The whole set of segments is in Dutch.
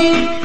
thank you.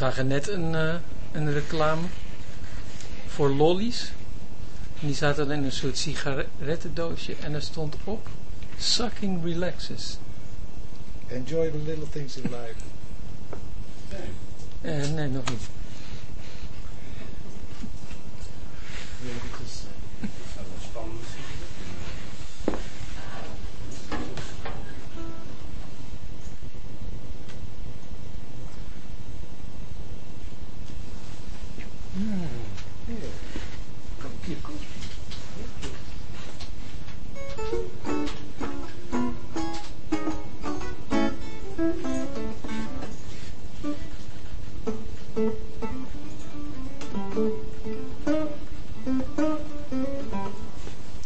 Zagen net een, uh, een reclame voor lollies. En die zaten in een soort sigarettendoosje en er stond op Sucking relaxes. Enjoy the little things in life. Nee, uh, nee nog niet.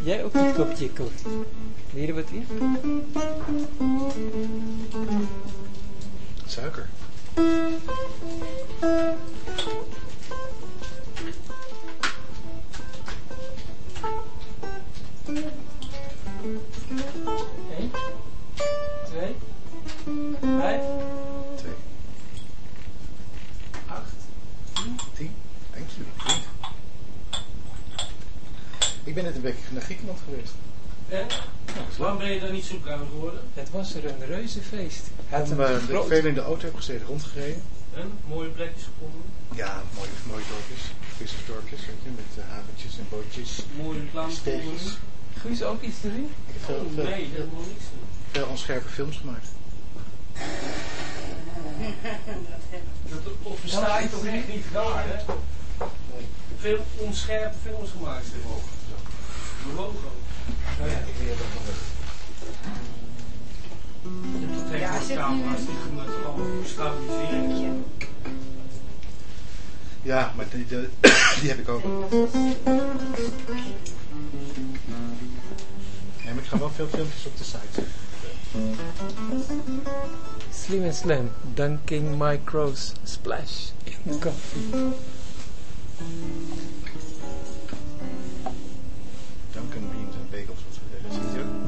Jij ook niet kopje koffie. Leren we het weer? Suiker. Geweest. En? Waarom ben je dan niet zo bruin geworden? Het was er een reuzenfeest. Had Om hem uh, groot. veel in de auto heb gezeten, rondgereden. En? Mooie plekjes gevonden? Ja, mooie, mooie dorpjes. Vissersdorpjes, weet je, met uh, haventjes en bootjes. Mooie reclame Steegjes. gevonden? Guus ook iets te doen? Ik heb veel, Oh, veel, nee, helemaal niks. veel onscherpe films gemaakt. Dat of versta je toch echt niet raar, hè? Veel onscherpe films gemaakt. zeg. Mijn logo. Ja, zit nu-. Ja, maar die, die, die heb ik ook. Nee, maar ik ga wel veel filmpjes op de site. Slim en slam. Dunking micros. Splash. In de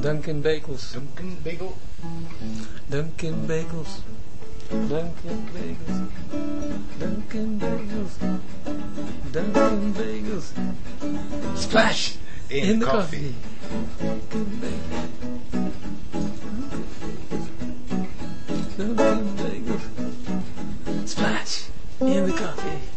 Dunkin' Bagels. Dunkin' Bagel. Dunkin' Bagels. Dunkin' Bagels. Dunkin' Bagels. Dunkin' Bagels. Splash in, in the coffee. coffee. Duncan Bagels. Duncan Bagels. Splash in the coffee.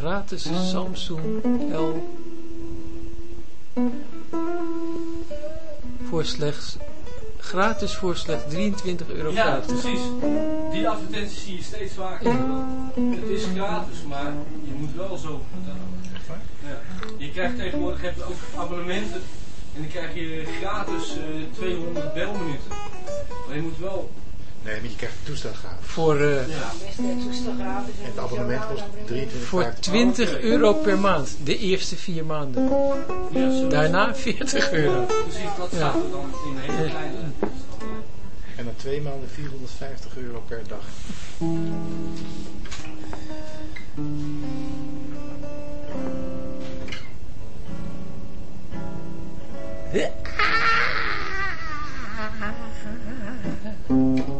Gratis Samsung L voor slechts gratis voor slechts 23,50 euro. Ja, precies. Die advertenties zie je steeds vaker. Het is gratis, maar je moet wel zo betalen. Ja. Je krijgt tegenwoordig heb je ook abonnementen en dan krijg je gratis eh 200 belminuten. Maar je moet wel. Nee, maar je krijgt gratis. Voor, eh, Ja. Best het toestel gratis. En het abonnement kost 23,50. voor 20 euro per maand. De eerste vier maanden. Ja. Daarna 40 euro. Precies, dat Ja. staat er dan in een hele kleine. En na twee maanden 450 euro per dag. Radioopname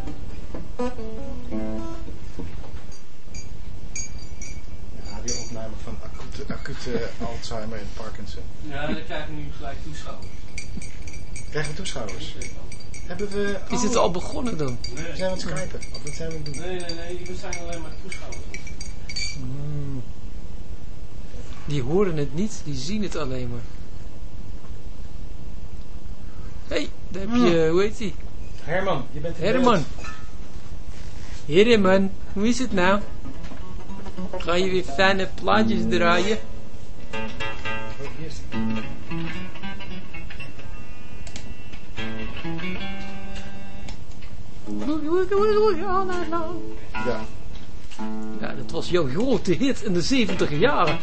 Alzheimer en Parkinson. Ja, dan krijgen we nu gelijk toeschouwers. Krijgen we toeschouwers? Hebben we... Is het al begonnen dan? Nee, Zijn we aan het skypen? Of wat zijn we aan het doen? nee, nee, nee, we zijn alleen maar toeschouwers. Hmm. Die horen het niet, die zien het alleen maar. Hé, hey, daar heb je, hoe heet die? Herman, je bent in Herman. Herman, hoe is het nou? Ga je weer fijne plaatjes draaien? Ja. Ja, dat was jouw grote hit in de 70 jaren.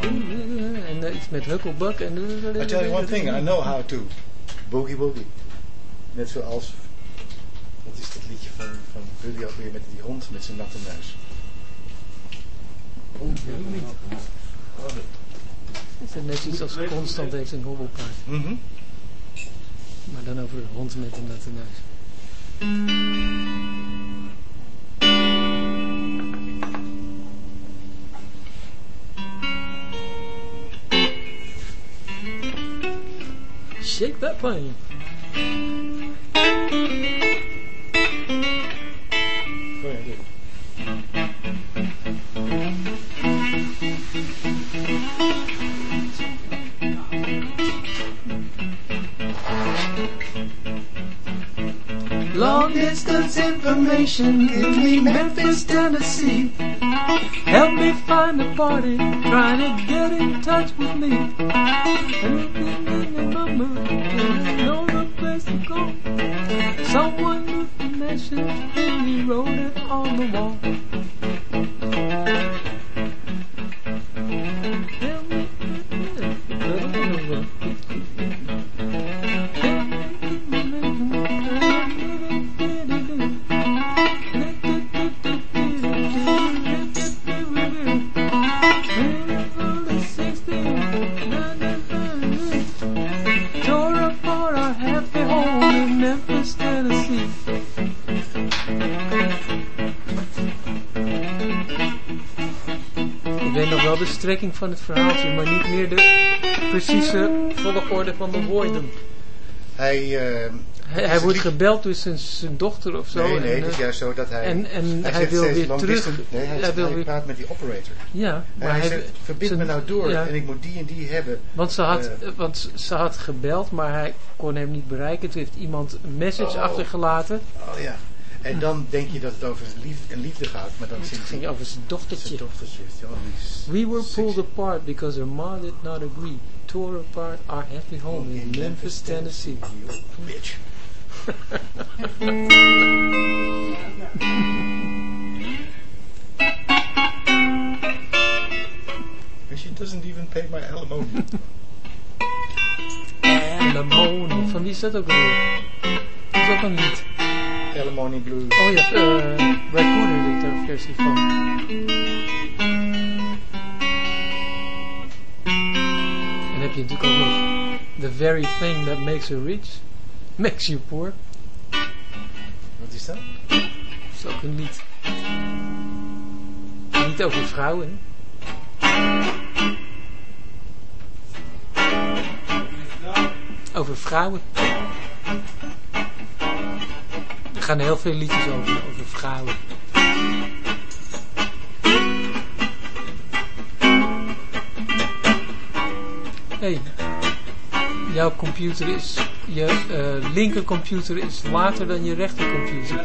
En uh, iets met Huckelbuck en... I tell you one thing, I know how to boogie woogie. Net zoals, wat is dat liedje van, van Buddy ook weer met die hond met zijn natte neus. Is het net iets als constant heeft een hobbelpaard. Mhm. Maar dan over een hond met een natte neus. Shake that dit. Long distance information, give me Memphis, Tennessee. Help me find a party, trying to get in touch with me. In my mood, know the place to go. Someone with a message, and he wrote it on the wall. Strekking van het verhaaltje, maar niet meer de precieze volgorde van de woorden. Hij, eh, Hij, wordt gebeld door zijn, zijn dochter of zo. nee, nee, en, het is eh, juist zo dat hij... en, en hij, wil weer terug. distance- nee, hij, hij wil hij weer, praat met die operator. ja, maar hij zegt, verbind zijn- me nou door ja. en ik moet die en die hebben. want, ze had, eh, want ze had gebeld, maar hij kon hem niet bereiken. Toen heeft iemand een message Oh. achtergelaten. Oh ja. En dan denk je dat het over een liefde, een liefde gaat, maar dan Het zingt ging over zijn dochtertje. zijn dochtertje. We were pulled apart because her mom did not agree. Tore apart our happy home in Memphis, Tennessee. You bitch. And she doesn't even pay my alimony. Alimony. Van wie is dat ook alweer? Dat is ook een lied. Alimony blues. Oh ja, eh Raccoon deed daar een versie van. En heb je natuurlijk ook nog The very thing that makes her rich, makes you poor. Wat is dat? Dat is ook een lied. Niet over vrouwen. Over vrouwen. Gaan heel veel liedjes over, over vrouwen. hey, jouw computer is, je eh, linkercomputer is later dan je rechtercomputer.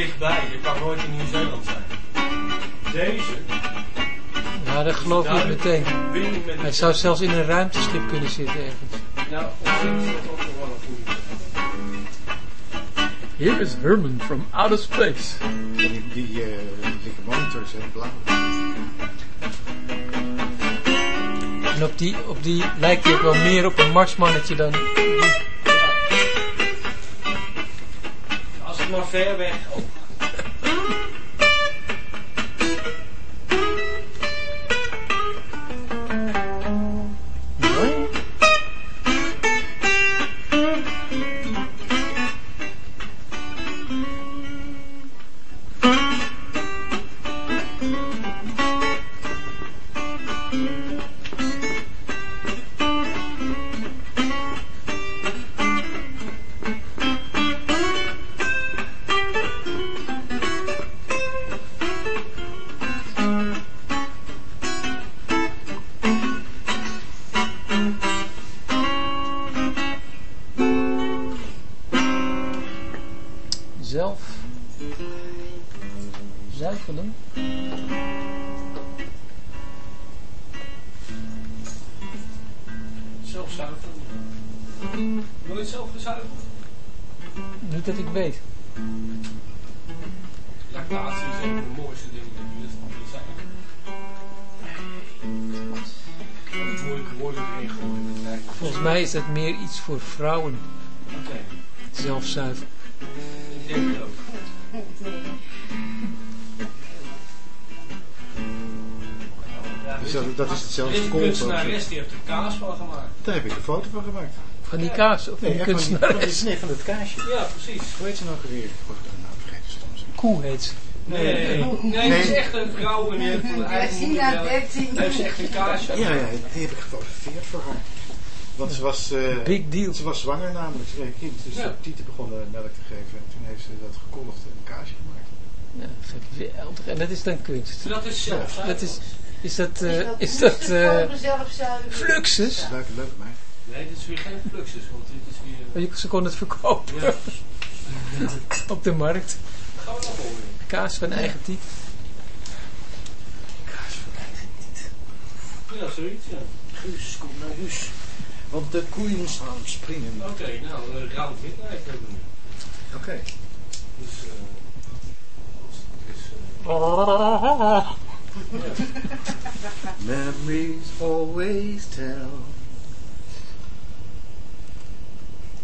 Dichtbij, je kan nooit in Nieuw-Zeeland zijn. Deze, ja dat geloof ik meteen. Hij zou zelfs in een ruimteschip kunnen zitten ergens. Nou, is dat ook nog wel een goede. Here is Herman from outer space. En die, die, eh, die monitors zijn blauw. En op die, op die lijkt hij ook wel meer op een marsmannetje dan... Als het maar ver weg ook. Van gemaakt. Van die kaas of van Nee, die van die- nee, van het kaasje. Ja, precies. Hoe heet ze nou weer? Ik word het nou vergeten soms. Koe heet ze. Nee, nee, nee, het is echt een vrouw van moedermelk. 13. Heeft ze echt een kaasje. Ja, ja, die heb ik gefotografeerd voor haar. Want ze was, eh, Big deal. ze was zwanger namelijk, ze kreeg een kind. Dus Ja. Tieten begon eh, melk te geven. En toen heeft ze dat gekolligd en een kaasje gemaakt. Ja, geweldig. En dat is dan kunst. Dat is zelf. Dat is, is dat, eh, is dat eh, Fluxus? Leuk, leuk maar. Nee, dit is weer geen fluxus, want dit is weer... Je- Ze kon het verkopen Ja, op de markt. gaan we nog horen. Kaas van eigen type. Ja, zoiets, ja. Guus, kom naar huis. Want de koeien staan springen. Oké, nou, uh, Round Midnight hebben we nu. Oké. Dus, eh... dus eh, Memories always tell.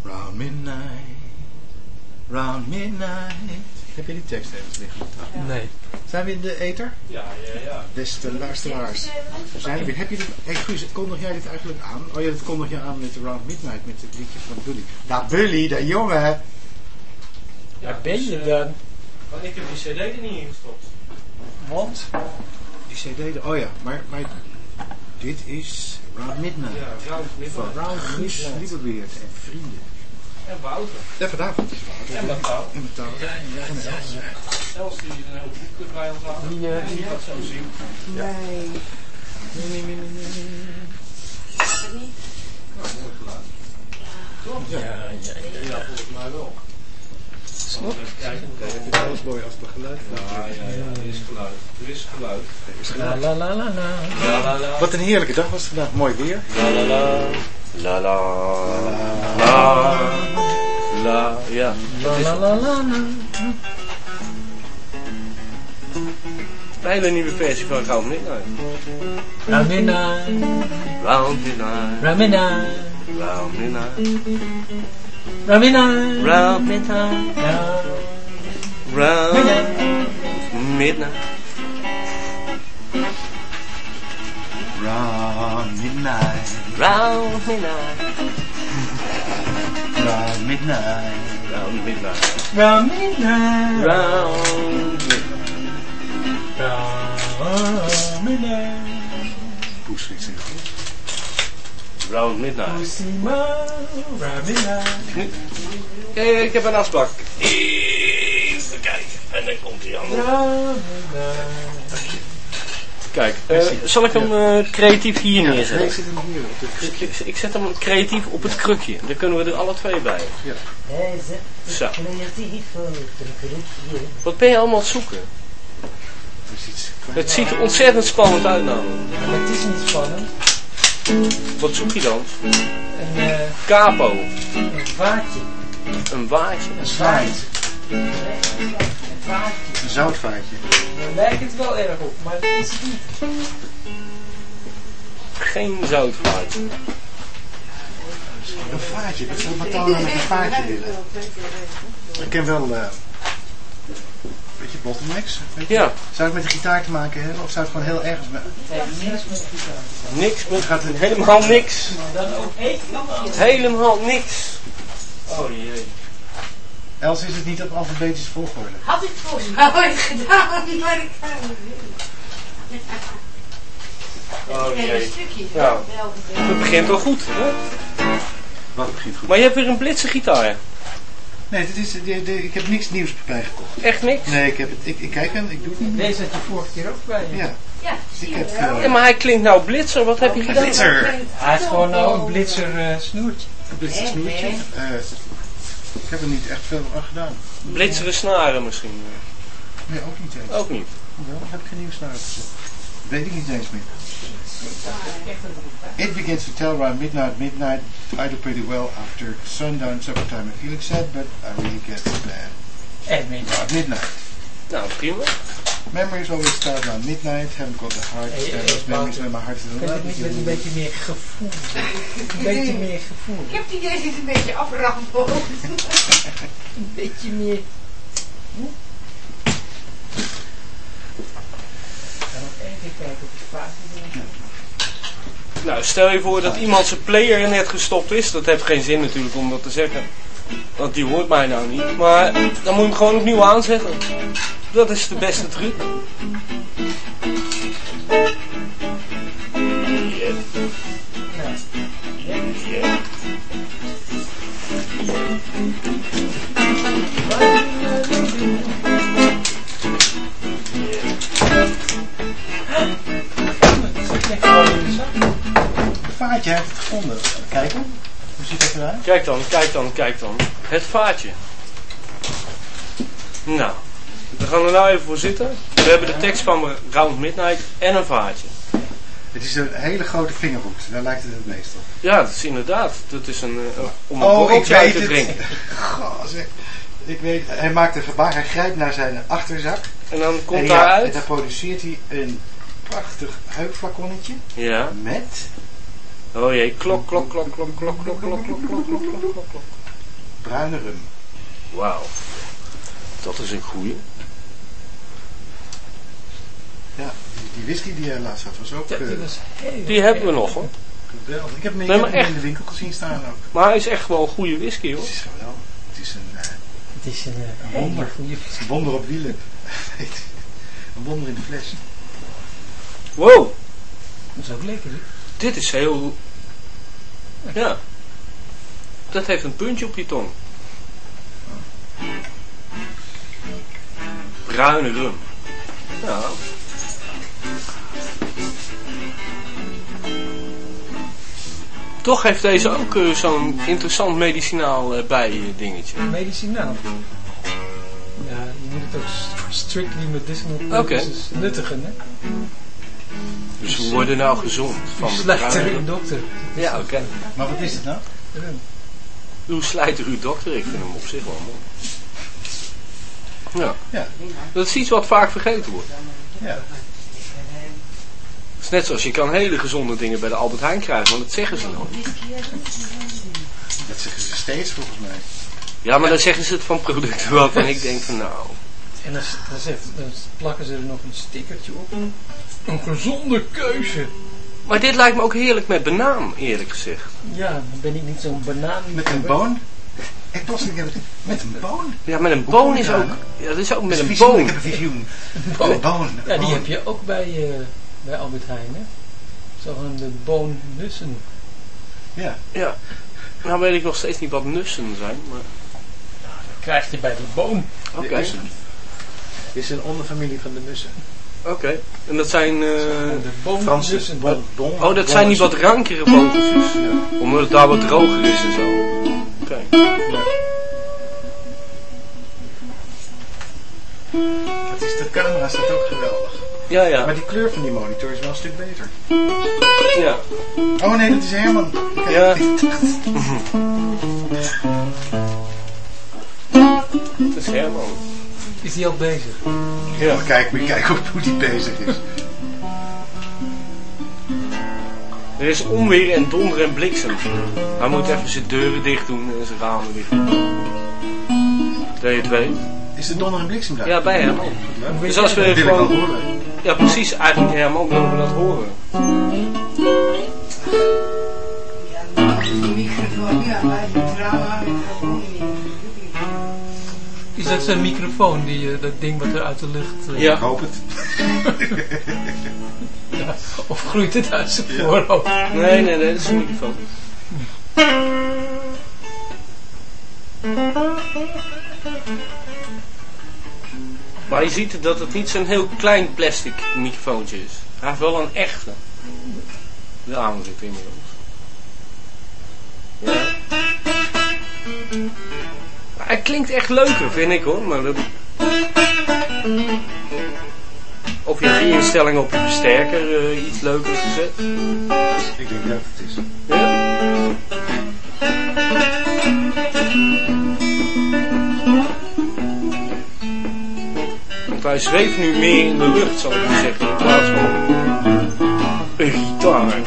Round midnight, round midnight. Heb je die tekst ergens liggen? Nee. Zijn we in de ether? ja, ja, ja. Beste luisteraars. We zijn er weer. Heb je dit, hey Guus, kondig jij dit eigenlijk aan? Oh ja, dat kondig je aan met de Round Midnight, met het liedje van Bully. Dat Bully, de jongen. Waar ben je dus, eh, dan? Maar ik heb die cd er niet in gestopt. Want? Die cd, de- oh ja, maar, maar dit is Round Midnight. Ja, Round Van Midnight. Round Guus en vrienden. En Wouter. Ja, vanavond is het En Matthau. En met touw. En Els. Els die een heel boek bij ons aan. Die, eh, die- dat zo zien. Nee. Nou, mooi geluid. Toch? Ja. Ja, volgens mij wel. Snap? Ja, heb je alles mooi als het geluid Ja, ja, ja, er is geluid. Er is geluid. La la la la la. La la la. Wat een heerlijke dag was het vandaag. Mooi weer. La la la. La la. La. La. Ja. La la la la la. Een hele nieuwe versie van Round Midnight. Ramina. Round Midnight. Ramina. Round Midnight. Ramina. Round Midnight. Ja. Round Midnight. Round midnight. Round Midnight. Round midnight. Round Midnight. Round Midnight. Schrikt zich goed. Round Midnight. Usima. Ramina. Eh, ik heb een afspraak. Even kijken. En dan komt hij aan. Ramina. Kijk, eh, zal ik hem eh, creatief hier Nee, ik neerzetten? zit hem hier op de Ik, ik- ik zet hem creatief op het krukje. Dan kunnen we er alle twee bij. Zo. Wat ben je allemaal aan het zoeken? Is iets kwijt. Het ziet er ontzettend spannend uit namelijk. Ja, maar het is niet spannend. Wat zoek je dan? Een, eh, Capo. een vaartje. Een waardje. Een zwaait. Een vaartje. Een zoutvaatje. Daar lijkt het wel erg op, maar het is het niet. Geen zoutvaartje. Een vaatje. Dat zou Matana met een vaatje willen. Ik ken wel... eh weet je, bottlenecks? Weet je? Ja, Zou het met de gitaar te maken hebben? Of zou het gewoon heel ergens... Met... Nee, niks met gitaar. niks met... Gaat het... Helemaal niks. Dan ook helemaal. Helemaal niks. Oh jee. Els is het niet op alfabetische volgorde. Had ik volgens mij ooit gedaan, maar ik kan het niet. Oh Een jee. stukje. Ja. Wel Het begint wel goed. Hè? Wat begint goed? Maar je hebt weer een blitse gitaar. Nee, dit is, de, de, ik heb niks nieuws bijgekocht. Echt niks? Nee, ik, heb het, ik, ik kijk hem, ik doe het niet. Deze had je vorige keer ook bij je. Ja, Ja, zie je heb... wel. eh, Ja, maar hij klinkt nou blitzer. Wat heb je gedaan? Blitzer. Hij heeft gewoon nou een blitzer eh, snoertje. een blitzer snoertje. Eh, ik heb er niet echt veel aan gedaan. Blitzere snaren misschien. Nee, ook niet eens. Ook niet. Wel, heb ik geen nieuws naar gezet. Weet ik niet eens meer. It begins to tell around midnight, midnight. I do pretty well after sundown, supper time. I'm feeling sad, but I really get bad. En weet je About midnight. Nou, prima. Memories always start around midnight. Haven't got the heart to Hey, stand hey, those memories when my heart is Kan het niet met een beetje meer gevoel? Een beetje meer gevoel. Ik heb die deze een beetje aframpen. Een beetje meer... Ga nog even kijken die fase. Nou, stel je voor dat iemand zijn player net gestopt is. Dat heeft geen zin natuurlijk om dat te zeggen. Want die hoort mij nou niet. Maar dan moet je hem gewoon opnieuw aanzetten. Dat is de beste truc. Vaatje heeft het gevonden. Kijken. Hoe ziet dat eruit? Kijk dan, kijk dan, kijk dan. Het vaatje. Nou, we gaan er nou even voor zitten. We hebben de tekst van Round Midnight en een vaatje. Het is een hele grote vingerhoed. Daar lijkt het het meest op. Ja, dat is inderdaad. Dat is een, eh, om een Oh, ik weet te het. drinken. Goh, zeg. Ik weet, hij maakt een gebaar. Hij grijpt naar zijn achterzak. En dan komt en ja, daaruit. En daar produceert hij een prachtig heupflaconnetje. Ja. Met Oh jee, klok, klok, klok, klok, klok, klok, klok, klok, klok, klok, klok, klok, klok. bruine rum. Wauw. Dat is een goeie. Ja, die, die whisky die hij laatst had was ook Ja, eh, die was heel Die hebben we nog hoor. geweldig. Ik heb hem, ik Nee, maar echt. in de winkel gezien staan ook. Maar hij is echt wel een goede whisky hoor. Het is geweldig. Het is een, eh, Het is een, eh, Een wonder. goede een wonder op wielen. een wonder in de fles. Wow, Dat is ook lekker. hè? dit is heel... Ja. Dat heeft een puntje op je tong. Bruine rum. Ja. Toch heeft deze ook eh, zo'n interessant medicinaal eh, bij eh, dingetje. Medicinaal. Ja, je moet het ook st- strictly medicinal Oké. purposes nuttigen, hè? Dus we worden nou gezond van de Slechter bruine in rum. dokter. Ja, oké. Maar wat is het nou? Hoe slijt uw dokter? Ik vind hem op zich wel mooi. Ja. Ja. Dat is iets wat vaak vergeten wordt. Ja. Het is net zoals je kan hele gezonde dingen bij de Albert Heijn krijgen, want dat zeggen ze nooit. Dat zeggen ze steeds volgens mij. Ja, maar dan zeggen ze het van producten waarvan ik denk van nou... En dan, dan, dan plakken ze er nog een stickertje op. Een gezonde keuze. Maar dit lijkt me ook heerlijk met banaan, eerlijk gezegd. Ja, dan ben ik niet zo'n banaan. Met een boon? Ik was niet met een boon? Ja, met een boon is ook... Ja, dat is ook met Dat een visioen, Ik boon. heb een visioen. boon. Een boon. Ja, die boon. heb je ook bij, eh, bij Albert Heijn, hè? Zogenaamde boonnussen. Ja. Ja. Nou weet ik nog steeds niet wat nussen zijn, maar... Krijg je bij die boon. Oké, De is een onderfamilie van de mussen. Oké. En dat zijn... eh, de bon, bon, Oh, dat zijn die wat rankere vogeltjes. Omdat het daar wat droger is en zo. Oké. Het is, de camera staat ook geweldig. Ja, ja. Maar die kleur van die monitor is wel een stuk beter. Ja. Oh nee, dat is Herman. Kijk, Ja. Dat is Herman. Is die al bezig? Ja. Maar kijk, moet je kijken hoe, die bezig is. Er is onweer en donder en bliksem. Hij moet even zijn deuren dicht doen en zijn ramen dicht doen. Dat je het weet. Is de donder en bliksem daar? Ja, bij Herman. Leuk. Dus als we Dat wil ik wel gewoon... horen. Ja, precies. Eigenlijk Herman willen we dat horen. Ja, die microfoon, ja, maar die drama. Is dat zijn microfoon, die, eh, dat ding wat er uit de lucht... eh, Ja. Ik hoop het. ja, Of groeit het uit zijn voorhoofd? Nee, nee, nee, dat is een microfoon. Maar je ziet dat het niet zo'n heel klein plastic microfoontje is. Hij heeft wel een echte. De aan zit inmiddels. Ja. Hij klinkt echt leuker, vind ik hoor. Maar dat... Of je instellingen op je versterker eh, iets leuker gezet. Ik denk dat het is. Ja? Want hij zweeft nu meer in de lucht, zal ik maar zeggen, in plaats van een gitaar.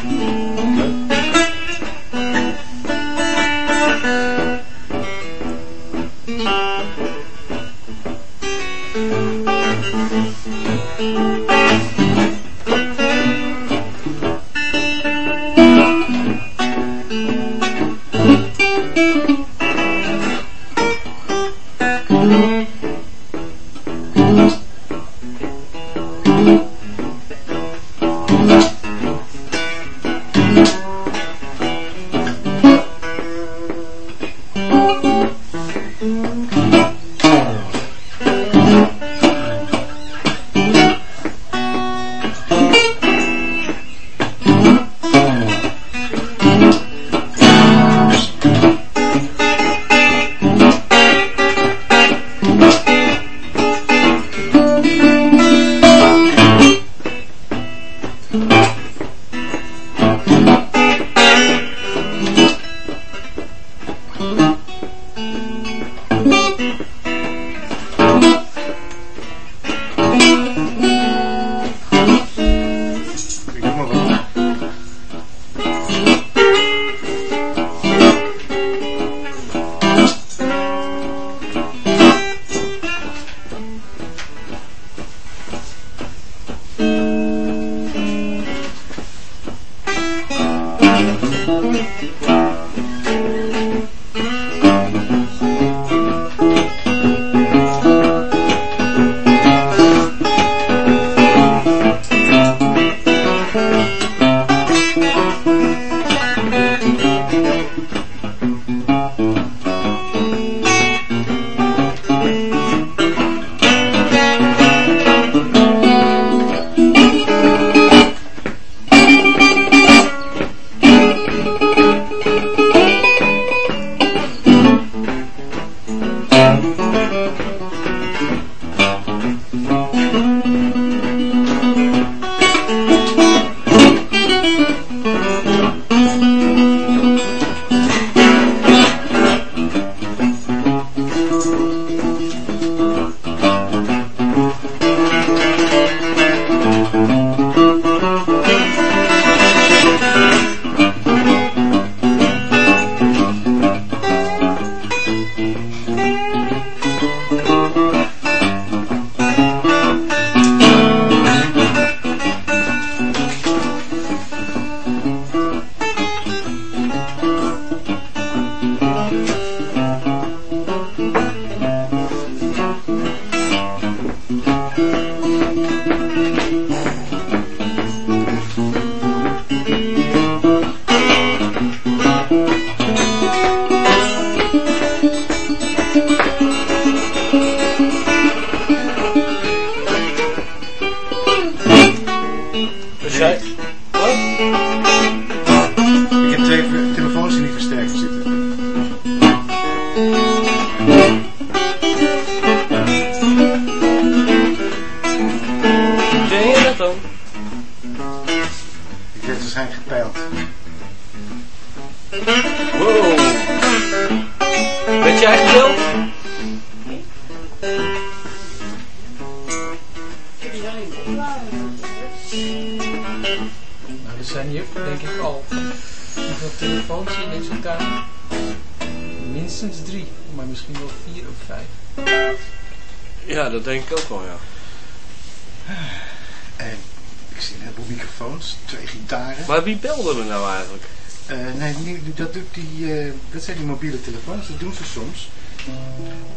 Dat doen ze soms.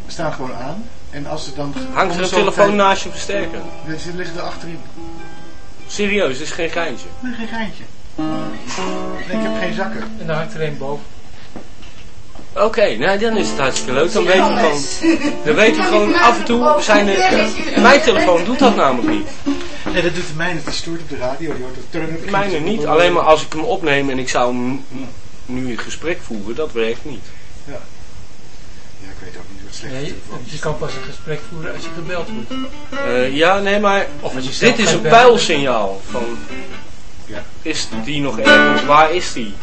Ze staan gewoon aan. En als ze dan... Hangt er een telefoon tijd- naast je versterker? Nee, Ze liggen er achterin. Serieus, dit is geen geintje. Nee, geen geintje. Nee, ik heb geen zakken. En daar hangt er een boven. Oké, nou dan is het hartstikke leuk. Dan weten we gewoon, dan weten we gewoon af en toe zijn er... Mijn telefoon doet dat namelijk niet. Nee, dat doet de mijne. Die stoort op de radio. Die hoort het turnen. Mijne niet. Alleen maar als ik hem opneem en ik zou hem nu een gesprek voeren, dat werkt niet. Ja, ik weet ook niet hoe met slechte Nee, telefoons. Je kan pas een gesprek voeren als je gebeld wordt. Eh, ja, nee, maar Of als je dit is een pijlsignaal. Van, Ja. is die nog ergens? Waar is die?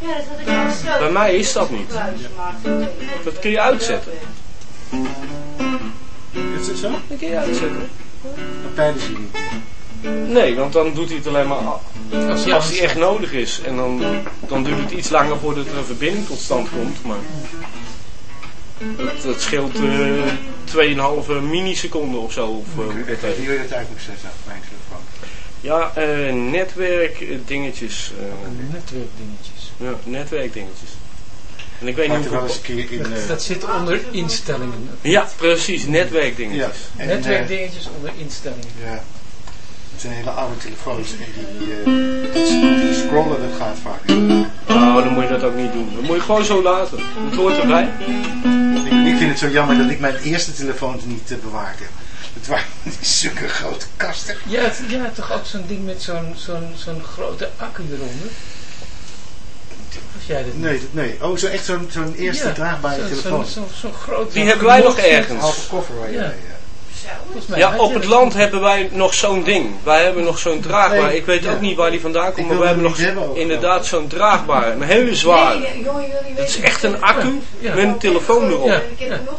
Ja, dat had ik al gesloten. Bij mij is dat niet. Dat kun je uitzetten. Is het zo? Dat kun je uitzetten. Dat tijdens je niet. Nee, want dan doet hij het alleen maar af. Als je als die echt nodig is. En dan, dan duurt het iets langer voordat er een verbinding tot stand komt. Maar dat, dat scheelt eh 2,5 milliseconden of zo. Of, eh, hoe dat Wie heet. wil je het eigenlijk mijn telefoon? Ja, eh, netwerk eh, dingetjes. eh, netwerkdingetjes. ja, netwerkdingetjes. En ik weet niet wel hoe... eens een keer in... Dat, eh, dat zit onder instellingen. Ja, precies, ja, netwerkdingetjes. en, eh, Netwerkdingetjes onder instellingen. ja. Het zijn hele oude telefoons en die, eh, dat, die scrollen dat gaat vaak. Nou, dan moet je dat ook niet doen. Dan moet je gewoon zo laten. Het hoort erbij. Vind het zo jammer dat ik mijn eerste telefoons niet eh, bewaard heb. Het waren zulke grote kasten. Ja, het, ja, toch ook zo'n ding met zo'n zo'n zo'n grote accu eronder. Of jij dat? Nee, dat- nee. Oh, zo echt zo'n zo'n eerste Ja, draagbare zo- telefoon. Zo'n zo, zo'n grote Die hebben wij nog ergens. Halve koffer waar je Ja. mee, eh, Ja, op het land hebben wij nog zo'n ding. Wij hebben nog zo'n draagbaar. Nee, Ik weet ja. ook niet waar die vandaan komt, maar we hebben nog hebben inderdaad zo'n draagbaar. Een hele zware. Het is echt een accu Ja. met een telefoon erop.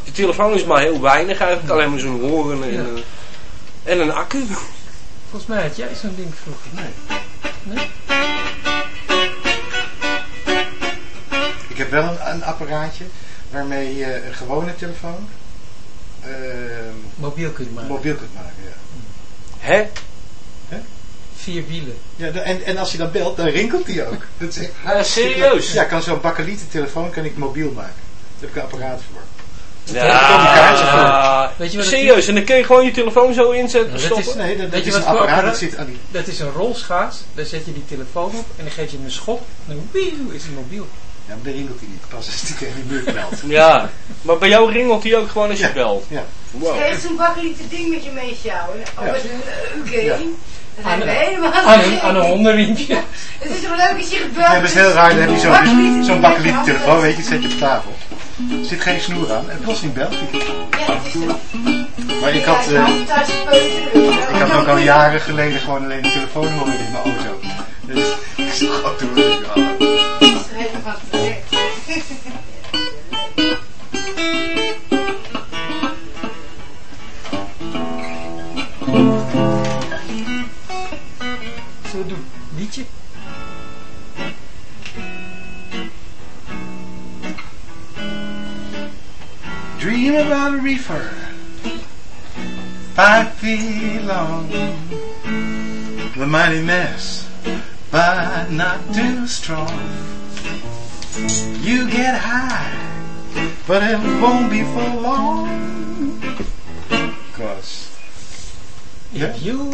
Die telefoon is maar heel weinig eigenlijk, alleen maar zo'n horen en, Ja. eh, en een accu. Volgens mij had jij zo'n ding vroeger. Nee. Nee? Ik heb wel een, een apparaatje waarmee je een gewone telefoon ehm, Mobiel kunt maken. mobiel kunt maken. Ja. Hè? Vier wielen. Ja, en, en als je dan belt, dan rinkelt die ook. Dat is echt Ja, serieus? Ja, ik kan zo'n bakkelieten telefoon kan ik mobiel maken. Daar heb ik een apparaat voor. Ja, voor. Weet je wat serieus. En dan kun je gewoon je telefoon zo inzetten, Ja, dat stoppen. is- Nee, dat, is een voor apparaat dat apparaat? zit aan die... Dat is een rolschaats. Daar zet je die telefoon op en dan geef je hem een schop. En dan wieuw, is het mobiel. Ja, maar dan rinkelt hij niet. Pas als die tegen die muur knalt. Ja, maar bij jou ringelt hij ook gewoon als je Ja. belt. Ja. Wow. Hebt zo'n bakkelieten ding met je meesjouwen. Oh, Ja. Ja. hè? Dat Aan, hebben we helemaal aan, een, aan een hondenriempje. Het is toch leuk als je gebeld Ja, dat is heel raar. Dan heb je zo'n bakkelieten je telefoon, weet je, zet je op tafel. Er zit geen snoer aan en plotseling belt hij. Ja, het is een... Maar ik had, Ja, eh, ik had ook al jaren geleden gewoon alleen de telefoon horen in mijn auto. Dus ik zag gewoon toen Dream about a reefer, five feet long. The mighty mess, but not too strong. You get high, but it won't be for long. Cause Yeah. If you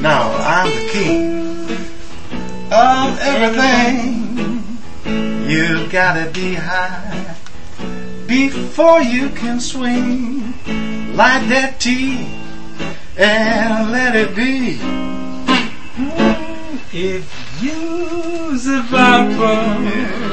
now I'm the king of everything. You gotta be high before you can swing. Light that tea and let it be. If you's a viper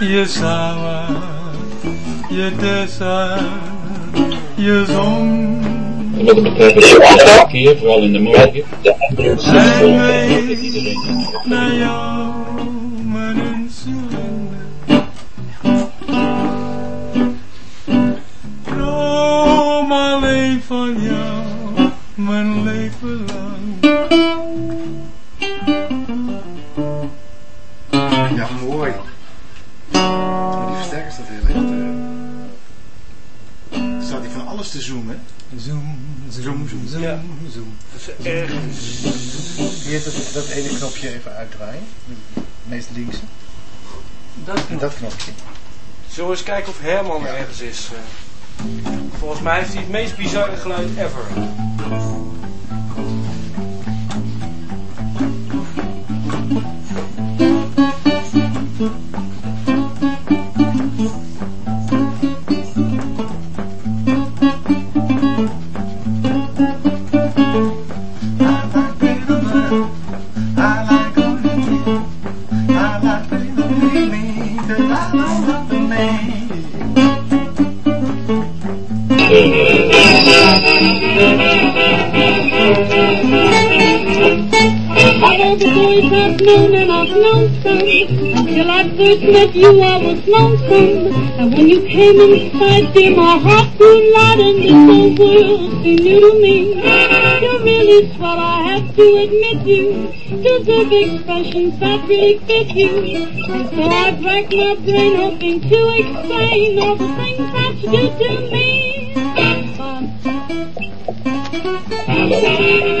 Jesawa, Jedessa, Jezong. Kiev, wel in de morgen. Naar jou. Kijk of Herman ergens is. Eh. Volgens mij heeft hij het meest bizarre geluid ever. you I was lonesome. And when you came inside, dear, my heart grew light and this whole world seemed new to me. You're really swell, I have to admit you. Deserve expressions that really fit you. And so I racked my brain hoping to explain all the things that you did to me. Bye.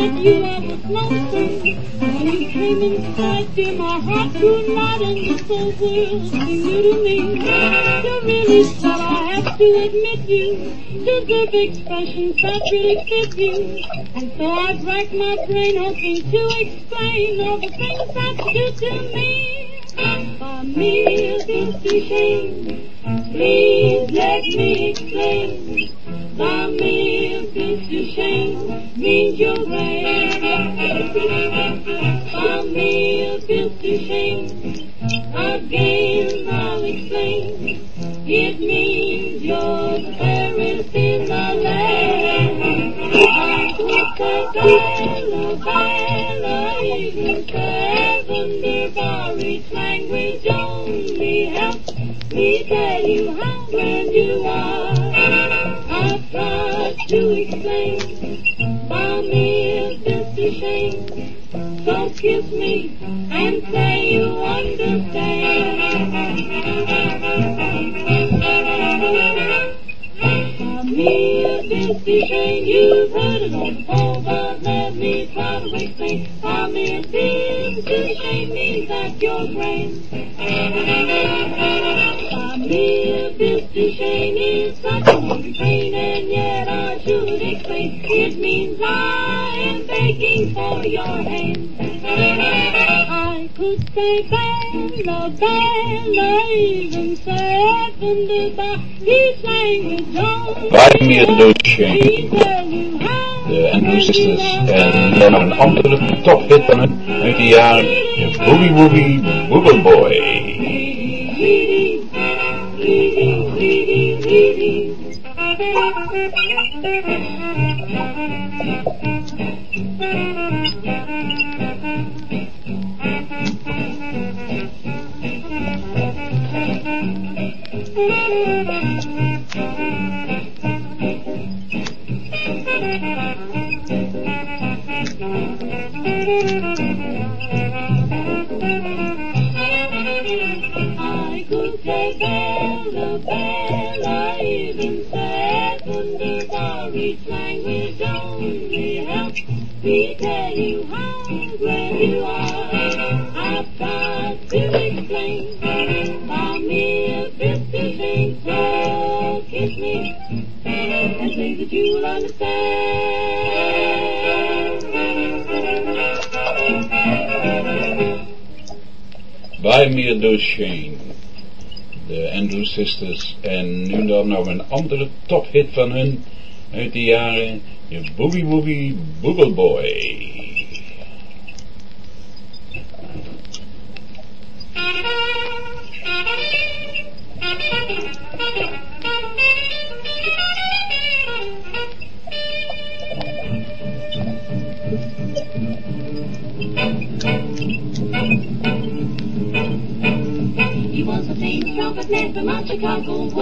I met you I was lonesome. When you came inside, dear, my heart grew light and the whole world seemed new to me. You're really thought I have to admit you deserve expressions that really fit you. And so I've racked my brain hoping to explain all the things that you do to me. For me, it's a shame. Please let me explain. For me, it's a shame. Means you're right. For me, it's a shame. Again, I'll explain. It means you're the fairest in the land. I could say Bella, Bella, even seven Barbary language only helps me tell you how grand you are. I've tried to explain, it's just a shame. So kiss me and say you understand. For me it's a shame you've heard it all before, but let me try to explain. For me it's a shame means that you're grand. A shame is such a pain, and yet I should explain. It means I am begging for your hand. I could say Bella, Bella, even seven His language only. Buy me a Dolce. Me tell you how De Andrew Sisters. En dan nog een andere tophit van hun uit die jaren. Boogie Woogie Woogle Boy. I could say Bella, Bella, even seven the Barry's language only helps me tell you how grand you are. I've tried to explain, for me a fifty things, so kiss me and say that you will understand. Buy me a Dolce. De Andrew Sisters. En nu dan nog een andere tophit van hun uit die jaren. De Boogie Woogie Boogle Boy.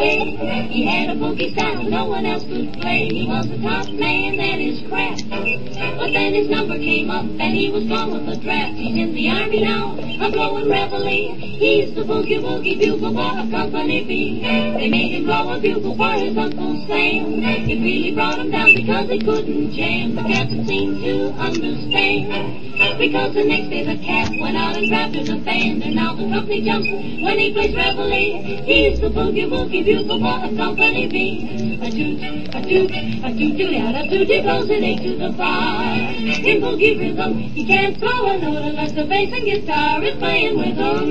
Happy, happy, happy boogie style no one else could play. He was the top man at his craft. But then his number came up and he was gone with the draft. He's in the army now, a blowing reveille. He's the boogie woogie bugle boy of Company B. They made him blow a bugle for his Uncle Sam. It really brought him down because he couldn't jam. The captain seemed to understand. Because the next day the cat went out and drafted a band. And now the company jumps when he plays reveille. He's the boogie woogie bugle boy of Company A toot, a toot, a toot, out a toot, he blows it eight to the bar. In boogie rhythm, he can't throw a note unless the bass and guitar is playing with him.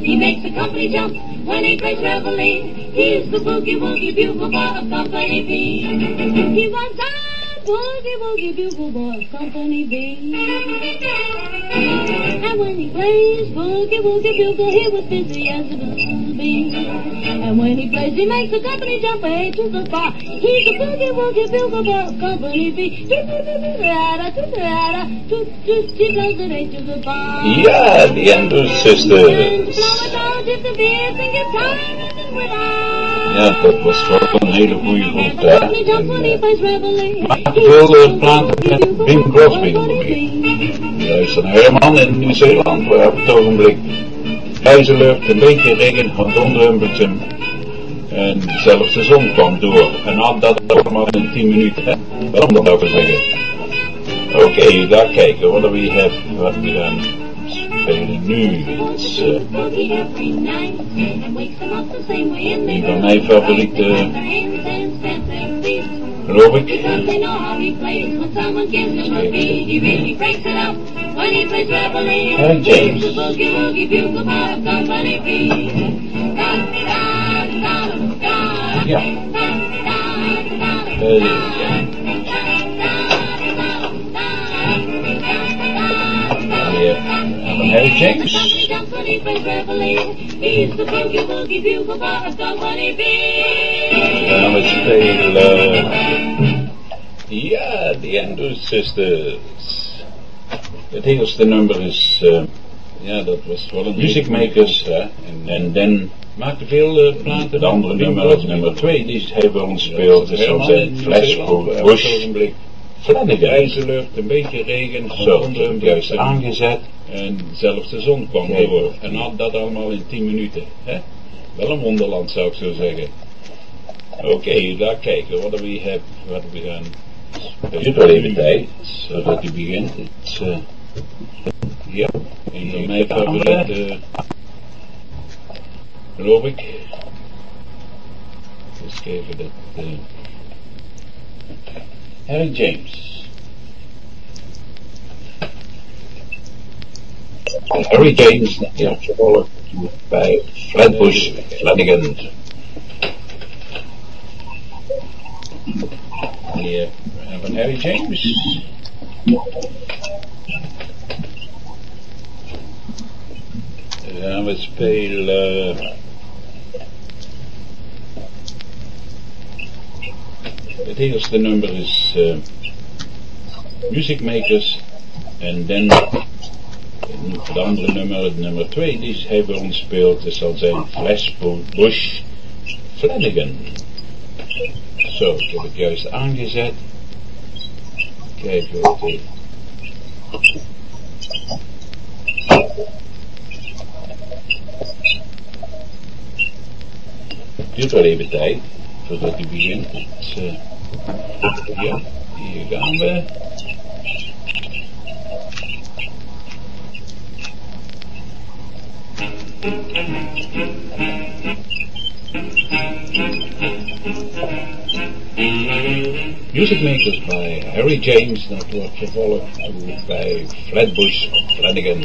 He makes the company jump when he plays reveille. He's the boogie woogie bugle boy of Company B. He was a boogie woogie bugle boy of Company B. And when he plays boogie woogie bugle, he was busy as a bee. And when he plays, he makes the company jump A to the bar. He's a boogie woogie Company it the. Ja, de Andrew Sisters. Ja, dat was wel een hele goede groep daar. Maar veel platen met Bing Crosby Herman in Nieuw-Zeeland, waar op het ogenblik een beetje regen, wat donderhumpelt hem. En zelfs de zon kwam door. En had dat allemaal in 10 minuten. Hè? Waarom dat nou zeggen? Oké, daar kijken wat we hebben. Wat we gaan spelen nu. Is eh, een van mijn favoriete, Roby. Because they know how he plays. When someone gives him a beat, he really breaks it up. When he plays Reveille, and James. He's a boogie woogie bugle part of company B. Yeah. Uh, Harry James. Dan gaan we spelen. Ja, The Andrew Sisters. Het eerste nummer is, eh, ja, dat was wel een Music Makers. hè. En, en dan maakte veel uh, platen. Het andere nummer, is nummer twee, die hij bij ons speelt, is dan zijn Flashpool Bush. Flanagan. IJzerlucht, een beetje regen, zo, juist aangezet. En zelfs de zon kwam door. En had dat allemaal in 10 minuten. Hè? Wel een wonderland zou ik zo zeggen. Oké, daar kijken wat we hebben, wat we gaan het duurt wel even tijd, zodat hij begint. Het eh, ja, een van mijn favoriete, geloof ik. Dus even dat, eh, Harry James. Harry James, ja, gevolgd bij Flatbush Flanagan. Hier hebben Harry James. Ja, we spelen. Het eerste nummer is uh, Music Makers. En dan het andere nummer, het nummer 2, die hij bij ons speelt, is al zijn Flashbush Flanagan. Zo, ik heb het juist aangezet. Kijken wat Het duurt wel even tijd voordat hij begint. Het, uh, ja, hier gaan we. Music Makers bij Harry James, dat wordt gevolgd bij Flatbush Flanagan.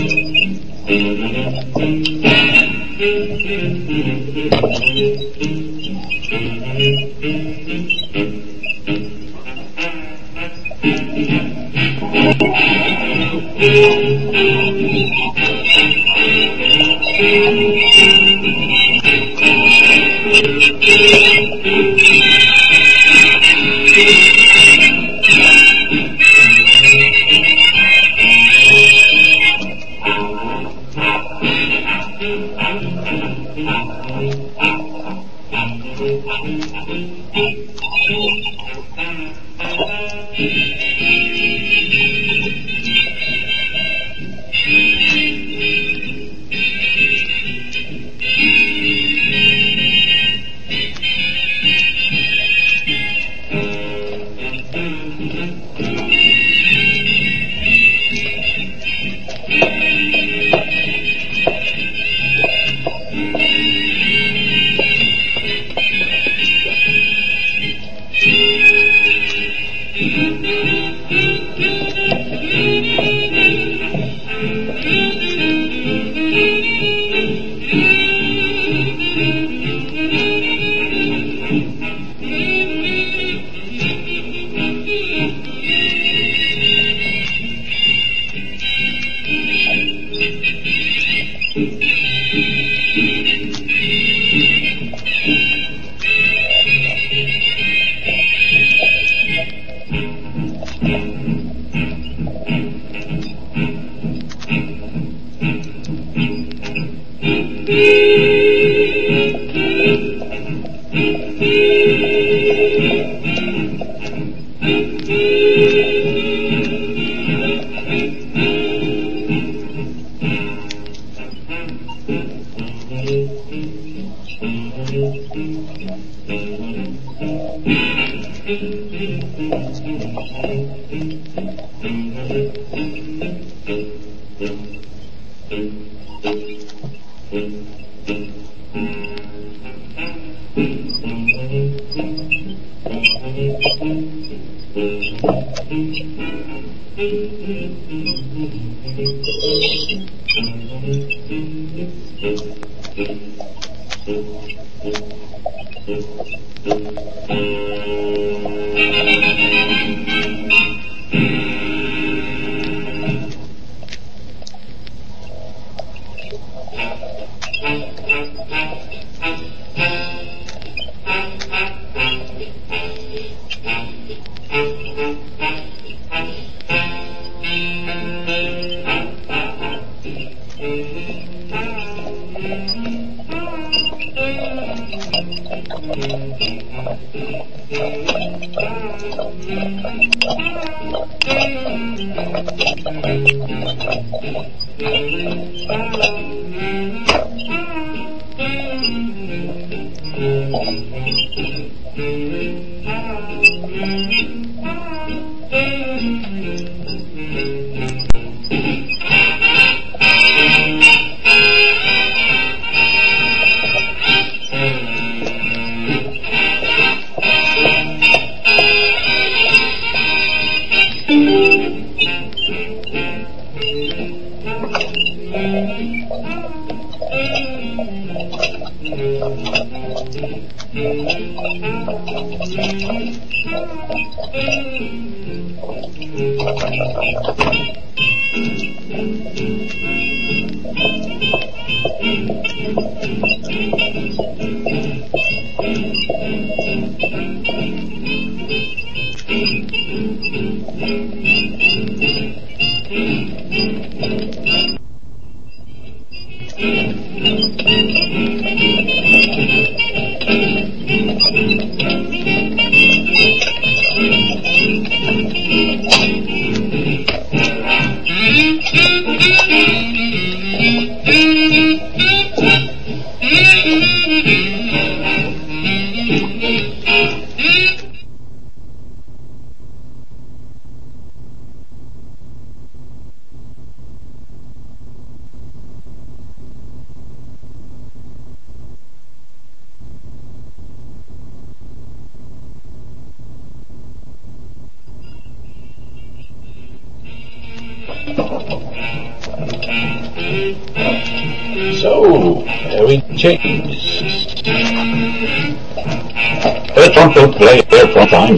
Thank you.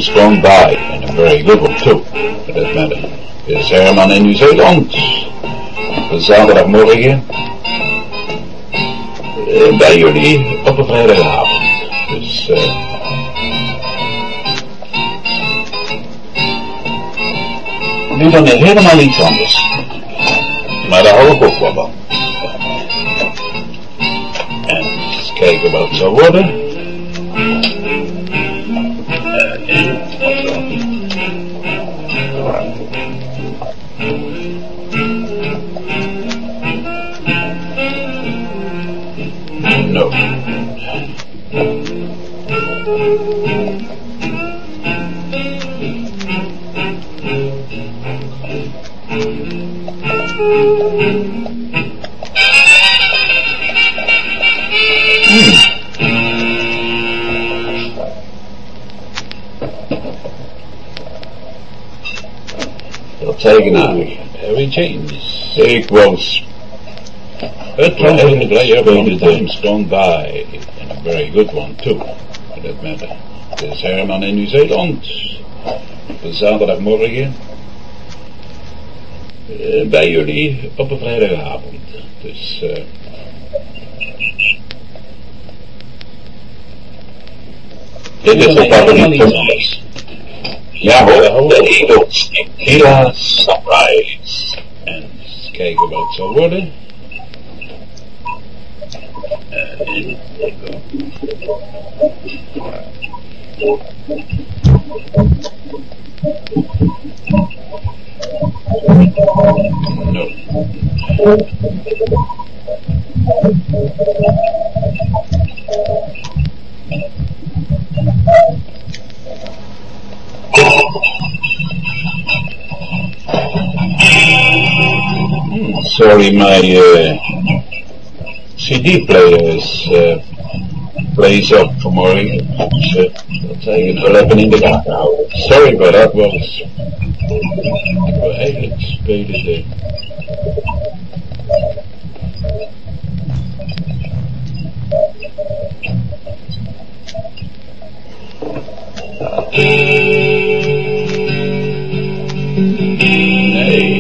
Gone by, and a very good one too, for that matter, is Herman in Nieuw-Zeeland. Zaterdagmorgen eh, bij jullie op een vrijdagavond. Dus, eh nu dan helemaal iets anders. Maar daar hou ik ook wel van. En eens kijken wat het zou worden. Player from the times gone by, and a very good one too, for that matter. Het is Herman in Nieuw-Zeeland. Op een zaterdagmorgen. eh, bij jullie op een vrijdagavond. Dus, eh Dit is de favoriet van ons. Ja hoor, de Eagles. Tequila Sunrise. En kijken wat het zal worden. Hmm, sorry, my uh, CD player is uh, plays up vanmorgen. Dus uh, dat zei ik wel even in de gaten houden. Sorry for that, was we eigenlijk spelen de Nee,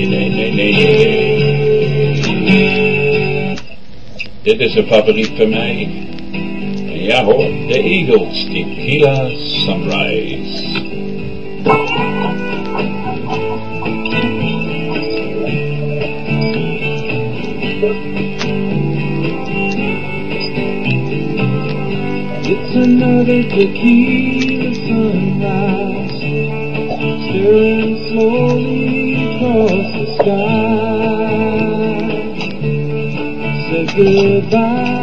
nee, nee, nee, nee. Dit is een favoriet van mij. Ja de Eagles, Tequila Sunrise. It's another tequila sunrise, stirring slowly across the sky. Said goodbye.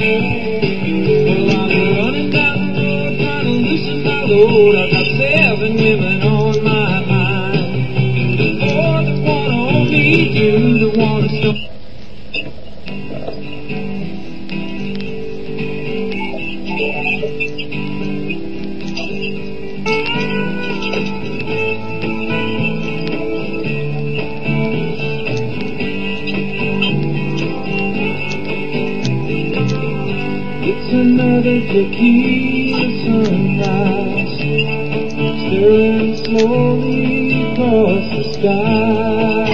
Sorry for another tequila sunrise, stirring slowly across the sky.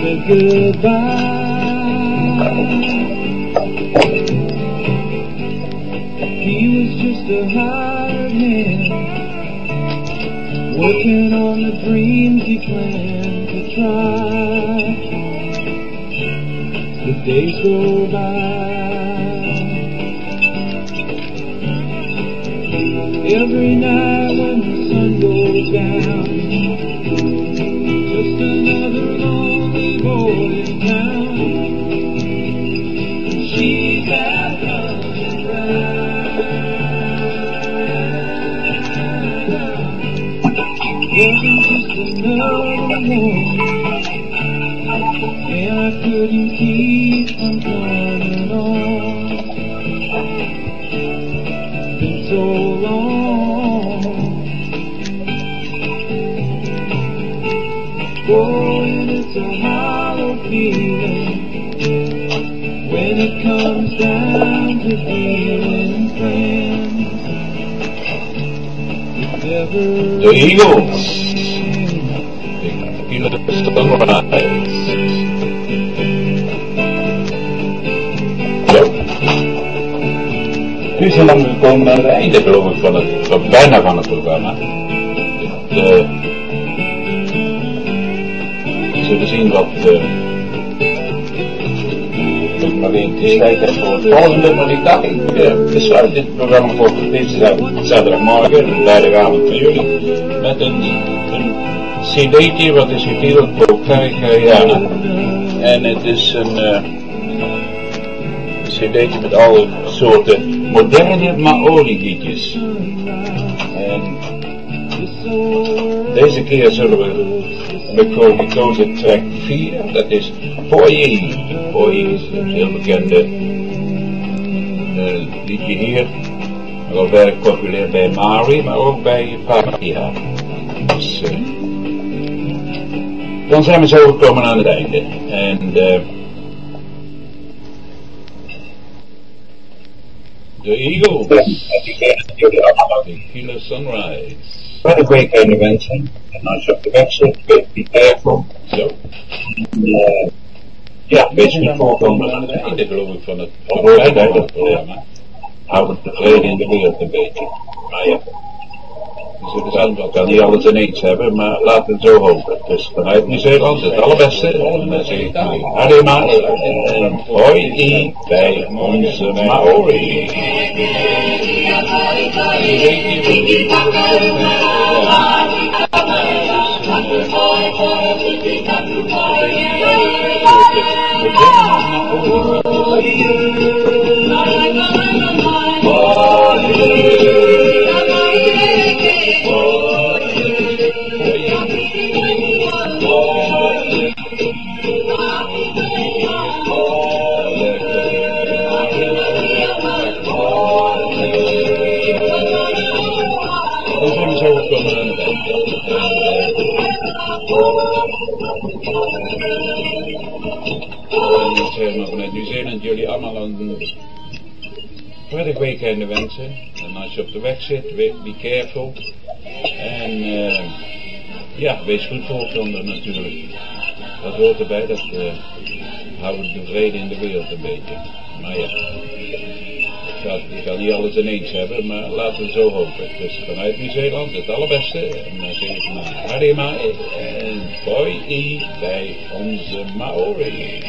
Said goodbye. He was just a hired hand, working on the dreams he planned to try. The days go by. Every night when the sun goes down, just another lonely boy in town. She's out running round. Wasn't just another one. De Eagles. Tequila Sunrise. Zo. Nu zijn we gekomen aan het einde, geloof ik, van het, van, bijna van het programma. Eh, we zullen zien wat, eh, ik maar even tijd heb voor het volgende, maar ik dacht, ik uh, besluit dit programma voor zaterdag- zaterdagmorgen, vrijdagavond van jullie, met een, een cd'tje wat is getiteld Bulgariana. En het is een, eh, een cd'tje met alle soorten moderne Maori liedjes. En deze keer zullen we heb ik voor gekozen track 4, dat is Poye. Poye is een heel bekende eh, liedje hier. Wel erg populair bij Maori, maar ook bij Paria. Dus, eh, dan zijn we zo gekomen aan het einde. En eh, de Eagles. Tequila Sunrise. What a great intervention. And I shop the website, but be careful. Zo. Uh, ja, We wees niet voorkomen aan het einde geloof ik van het Van van het beroerd een beetje. Maar ja, dus het kan, we kan niet alles ineens hebben, maar laten we het zo hopen. Dus vanuit Nieuw-Zeeland het allerbeste. En zeg en hoi bij onze Maori vanuit Nieuw-Zeeland jullie allemaal een prettig weekend wensen op de weg zit, be, be careful. En eh, ja, wees goed voorstander natuurlijk. Dat hoort erbij, dat eh, we houdt de vrede in de wereld een beetje. Maar ja, ik ga niet alles ineens hebben, maar laten we zo hopen. Dus vanuit Nieuw-Zeeland het allerbeste. En dan zeg maar en bij onze Maori.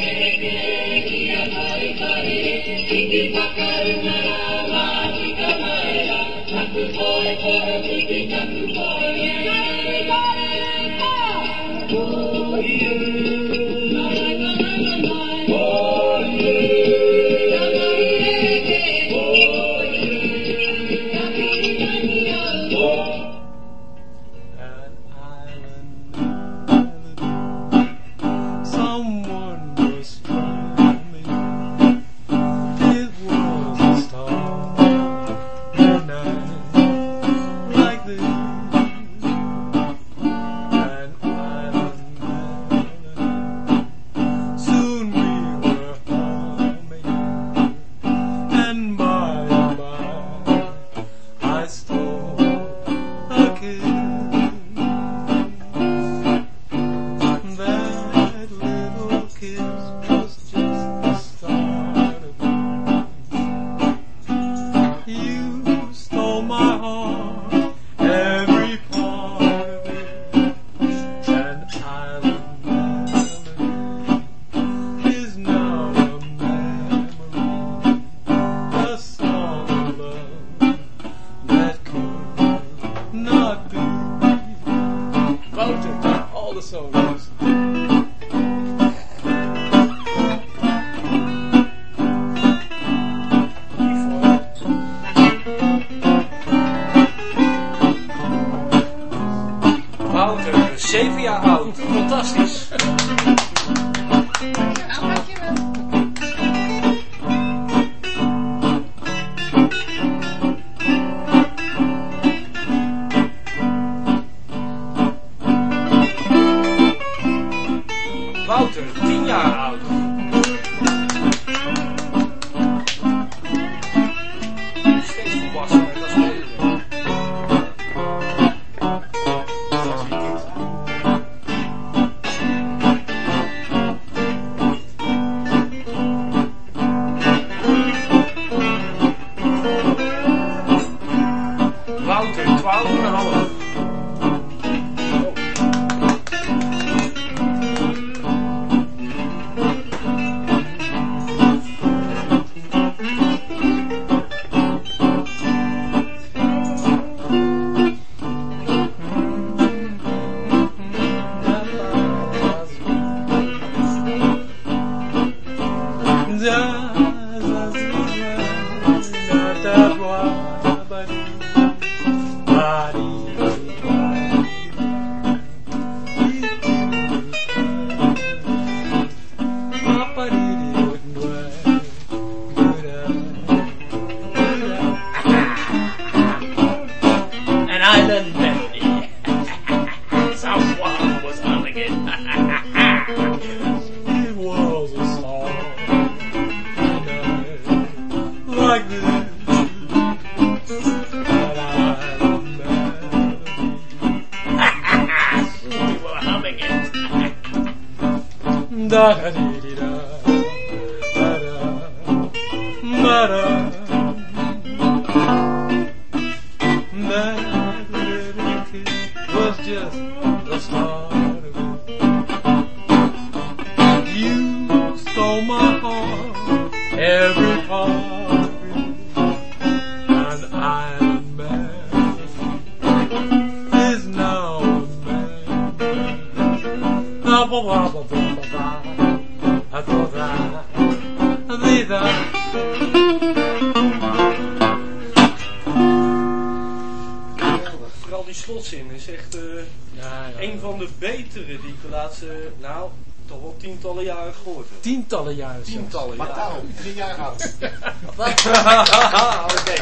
Oké.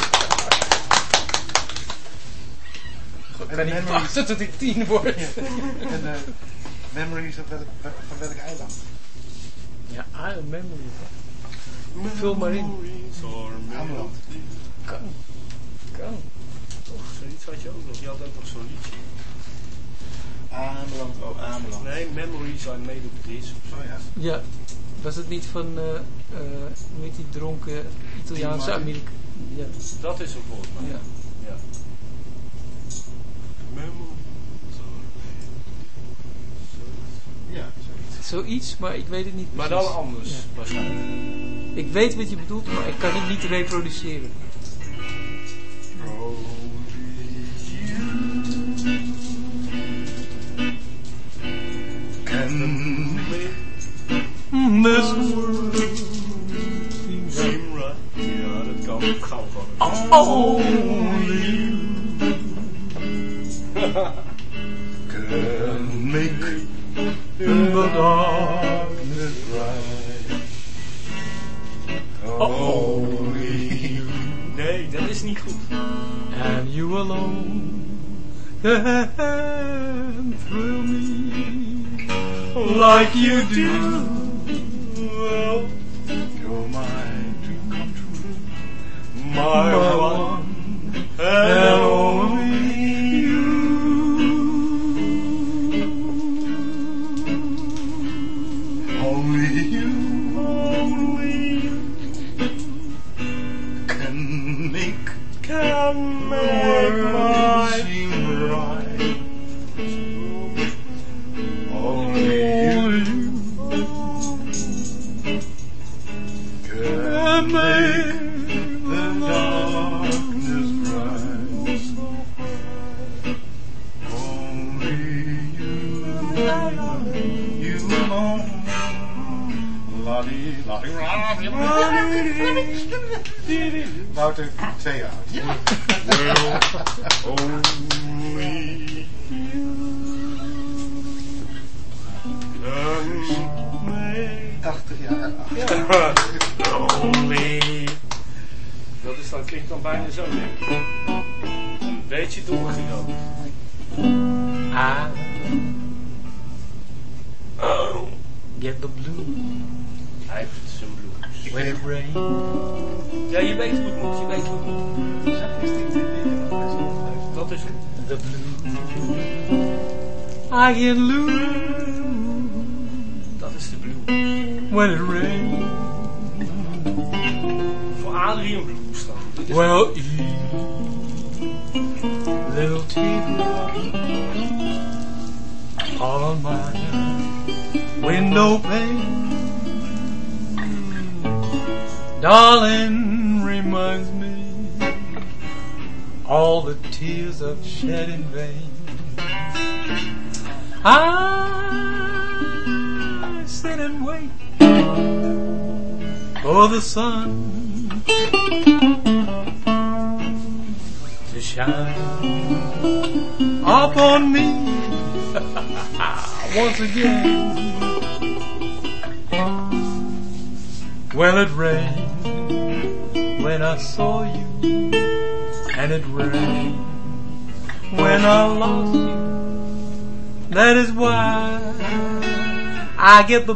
Ik kan niet memories, wachten tot ik tien word. en, eh, memories of welk, van welk eiland? Ja, Iron Memory. Vul maar in. Ameland. Kan. Kan. Toch, zoiets had je ook nog. Je had ook nog zo'n liedje. Ameland, oh Ameland. Nee, Memories are made of this. Oh ja. Ja. Was het niet van, eh hoe heet die dronken Italiaanse. Amerika? Ja. Dat is hem volgens mij. ja. Ja. Made Ja, zoiets. Zoiets, maar ik weet het niet Maar dan anders, Ja. waarschijnlijk. Ik weet wat je bedoelt, maar ik kan het niet reproduceren. Can This world Seem right. Ja, dat kan. Gauw gewoon. only can make in the darkness right. Only Nee, dat is niet goed. and you alone can thrill me like you do. I get the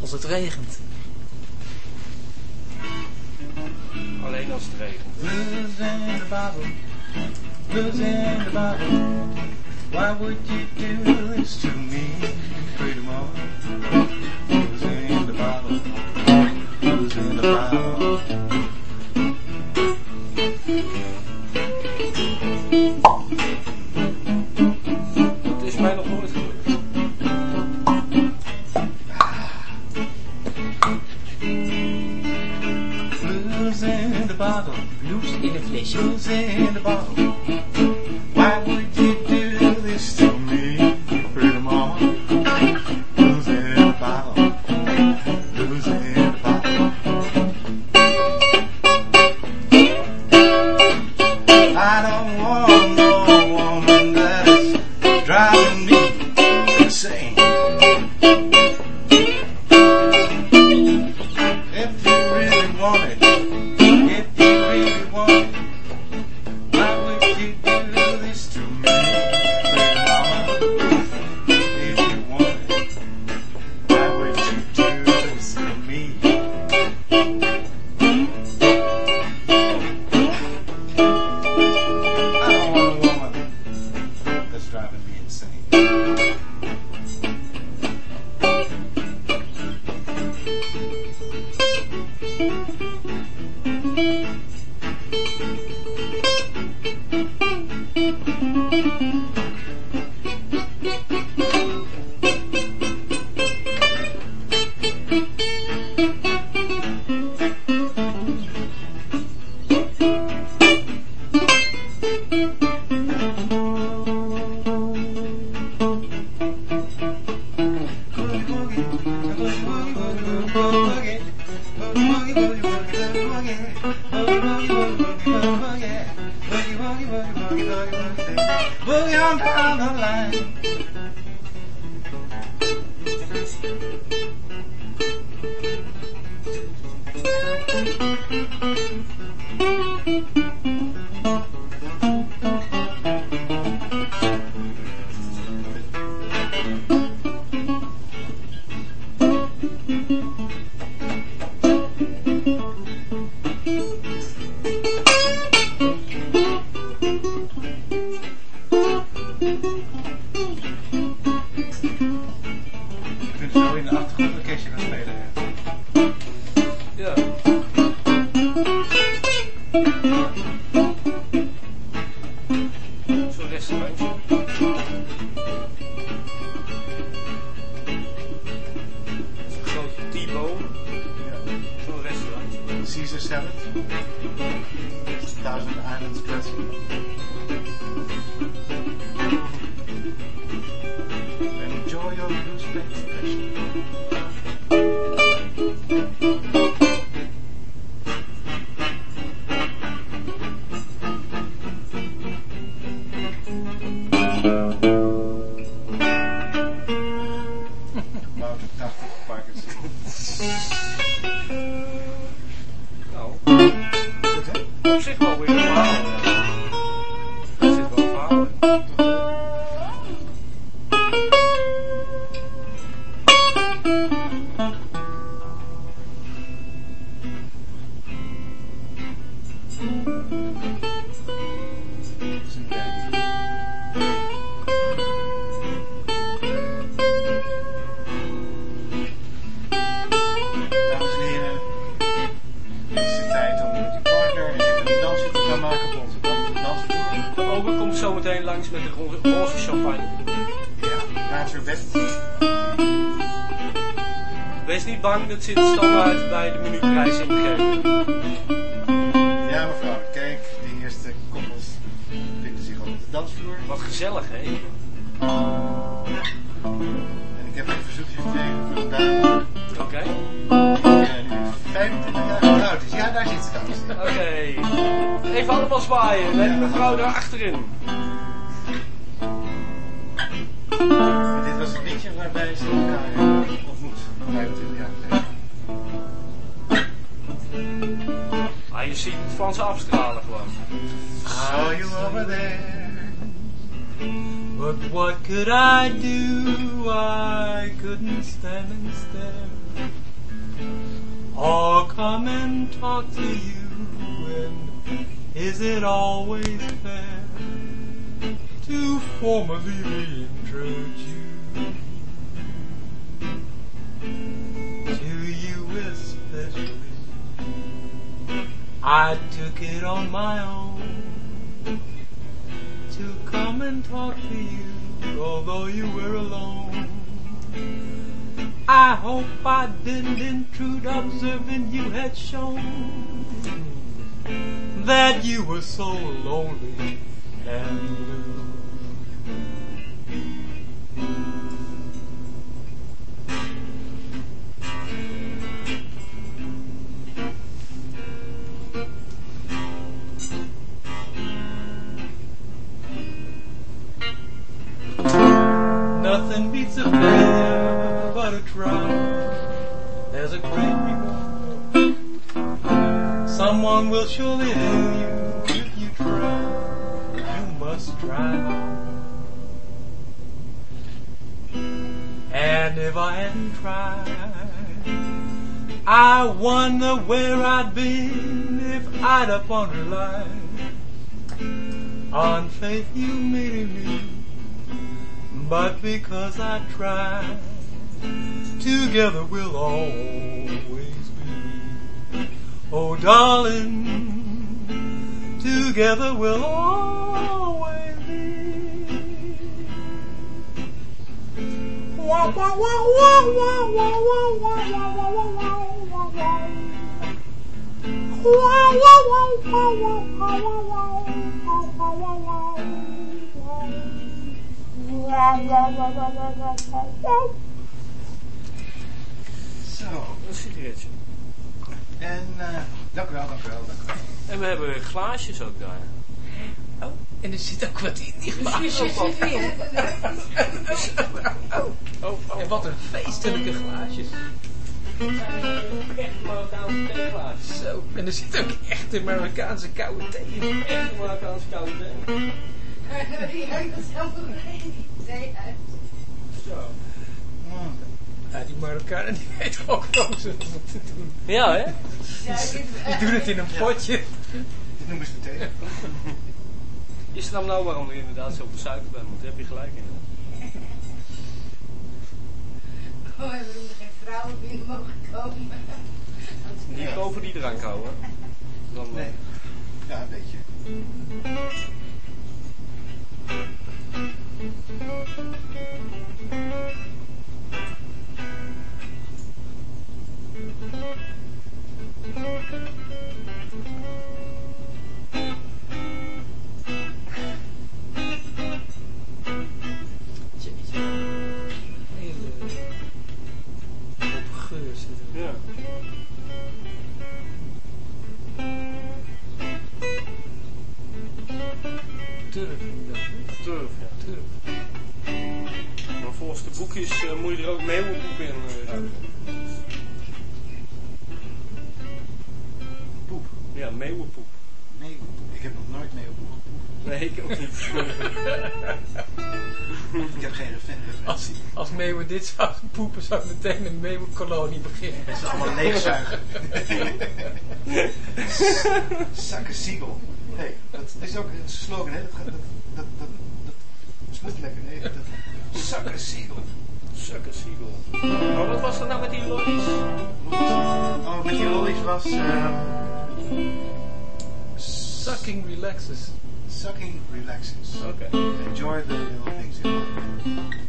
als het regent. Alleen als het regent. We zijn de Bible. We zijn de Bible. Why would you do this to me, pretty mom? Who's in the bottle? Who's in the bottle? Je ziet van ze afstralen gewoon. Saw you over there. But what could I do? I couldn't stand and stare. Or come and talk to you. And is it always fair to formally reintroduce I took it on my own to come and talk to you, although you were alone. I hope I didn't intrude, observing you had shown that you were so lonely and blue. Someone will surely help you if you try. You must try. And if I hadn't tried, I wonder where I'd been if I'd upon her life. On faith you made me but because I tried, together we'll always. Oh, darling, together we'll always be. So, let's see. En, eh, dank u wel, dank u wel, dank u wel. En we hebben glaasjes ook daar. Oh, en er zit ook wat in die glaasjes. Oh, oh. En wat een feestelijke glaasjes. Echt Marokkaanse theeglaasjes. Zo, en er zit ook echt een Marokkaanse koude thee in. Echt Marokkaanse koude thee. Zo. Ja, die Marokkanen die weten ook hoe ze het moeten doen. Ja, hè? Die doen het in een potje. Dit noemen ze thee. Je snapt nou waarom er inderdaad zoveel suiker bij moet. Daar heb je gelijk in. Oh, we doen er geen vrouwen binnen mogen komen. Niet boven die drank houden. Dan, Nee. Ja, een beetje. Hele boekjes eh, moet je er ook meeuwenpoep in. eh, ja, meeuwenpoep. Nee, ik heb nog nooit mee op poep gepoept. Nee, ik ook niet. Ik heb geen referentie. Als, als meeuwen dit zouden poepen, zou meteen een meeuwenkolonie beginnen. Het is allemaal leegzuigen. Zakken siegel. Nee, dat is ook een slogan, hè? Dat, gaat- dat, dat, dat, dat lekker. Nee, dat, zakken siegel. Circus Eagle. Oh, Wat was er nou met die lollies? Oh, met die lollies was... Uh, sucking relaxes. Sucking relaxes. Okay. Enjoy the little things in life.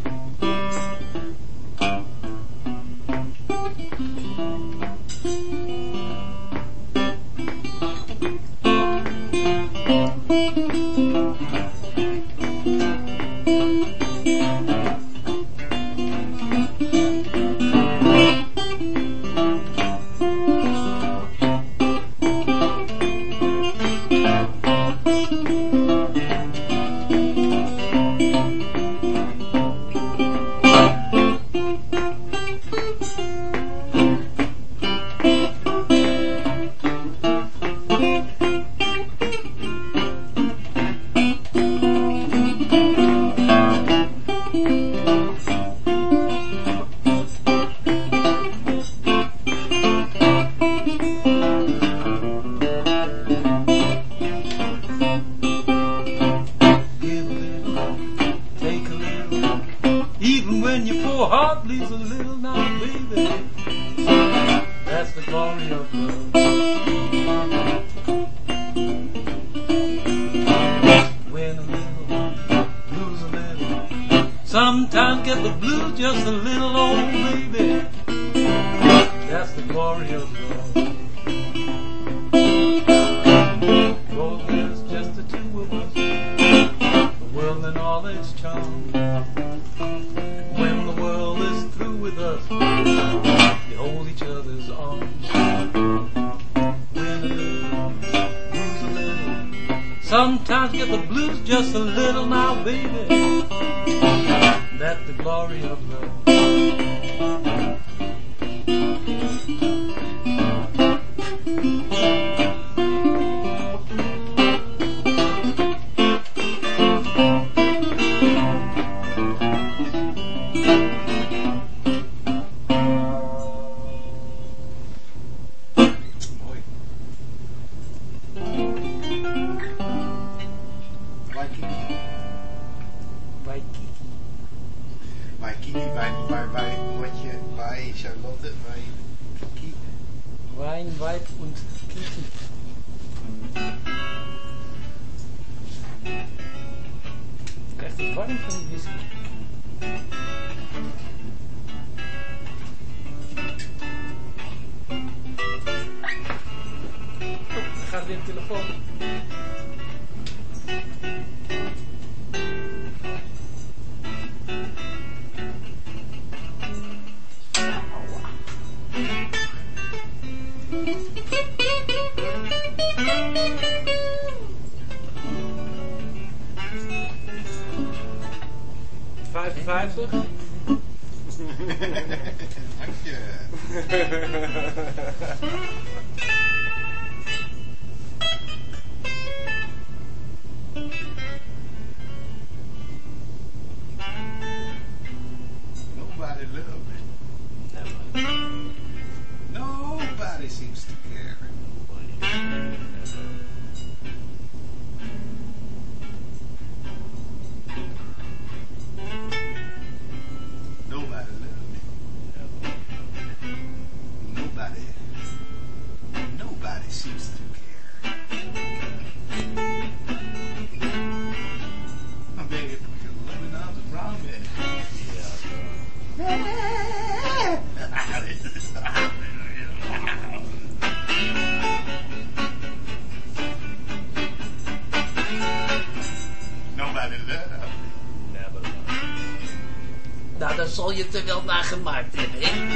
zal je het er wel naar gemaakt hebben.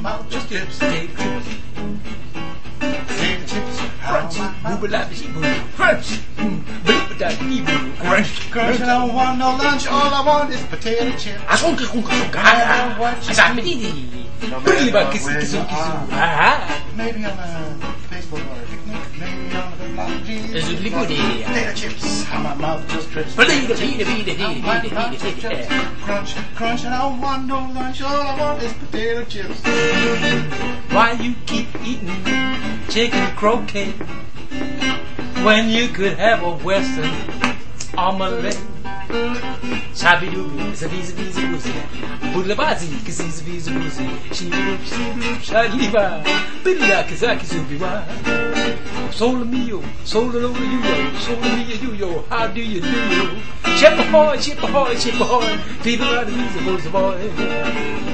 about just dipstick. Crunch, booba la bee boo, crunch, booba da bee boo, crunch, crunch. I don't want no lunch, all I want is potato chips. I don't get hungry, I don't want you. I'm a Really about kissing, kissing. Maybe on a baseball or a picnic, maybe on a bungee. There's a liquidy. Potato chips, my mouth just drips. Crunch, crunch, and I don't want no lunch, all I want is potato chips. Why you keep eating chicken croquet when you could have a western omelette? Shabby dooby, zabi zabi zabuzi, bulabazi, kazizi bizi buzi, shibu shibu shaliba, billa kazaki zubiwa. Solo mio, solo lo yo, solo mio you yo, how do you do yo? Ship ahoy, ship ahoy, ship ahoy, people are the music boys boy.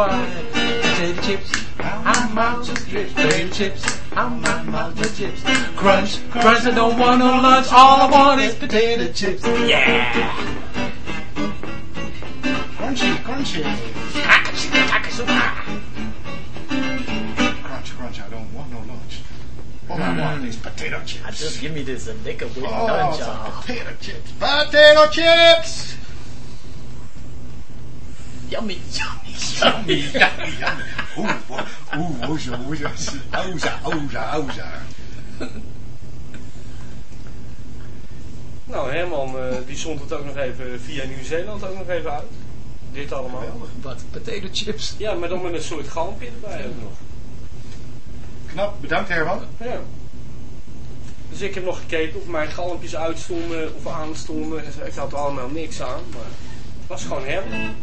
Potato chips, I'm out just drips. Potato chips, my mouth just chips. Crunch, crunch, I don't want no lunch. All I want is potato chips. Yeah. Crunchy, crunchy. Crunch, crunch, I don't want no lunch. All I want is potato chips. Just give me this a liquor with Oh, lunch. Uh-huh. potato chips. Potato chips! Yummy, yummy, Yummy, yummy, yummy. Oeh, oeh, oeh, oeja, oeja, oeja, oeja, oeja. Nou, Herman, eh, die zond het ook nog even via Nieuw-Zeeland ook nog even uit. Dit allemaal. Wat? Potato chips? Ja, maar dan met een soort galmpje erbij ook nog. Knap, bedankt Herman. Ja. Dus ik heb nog gekeken of mijn galmpjes uitstonden of aanstonden. En zo. Ik had er allemaal niks aan, maar het was gewoon Herman.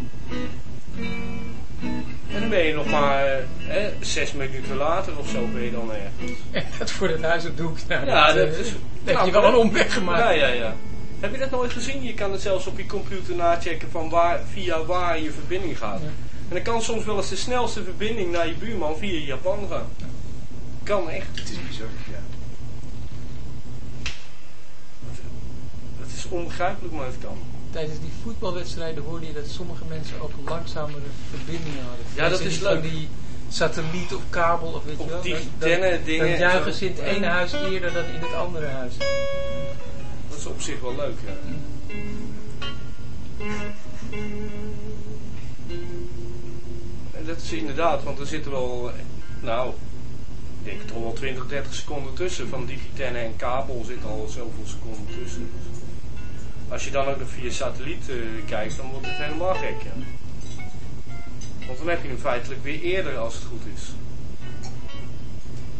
En dan ben je nog maar eh, hè, zes minuten later of zo ben je dan ergens. En dat voor het huis op doek. Nou, Ja, dat, dat eh, is... dan heb je nou, wel een omweg gemaakt. Ja, ja, ja. Heb je dat nooit gezien? Je kan het zelfs op je computer nachecken van waar, via waar je verbinding gaat. Ja. En dan kan soms wel eens de snelste verbinding naar je buurman via Japan gaan. Kan echt. Het is bizar, ja. Het is onbegrijpelijk, maar het kan. Tijdens die voetbalwedstrijden hoorde je dat sommige mensen ook langzamere verbindingen hadden. Ja, dat is die leuk. Die satelliet of kabel of weet je wel. digitenne dan, dingen Dan en juichen ze in het ene huis eerder dan in het andere huis. Dat is op zich wel leuk, ja. En dat is inderdaad, want er zitten wel, nou, ik denk toch wel 20, 30 seconden tussen. Van digitenne en kabel zit al zoveel seconden tussen. Als je dan ook nog via satelliet eh, kijkt, dan wordt het helemaal gek, ja. Want dan heb je hem feitelijk weer eerder als het goed is.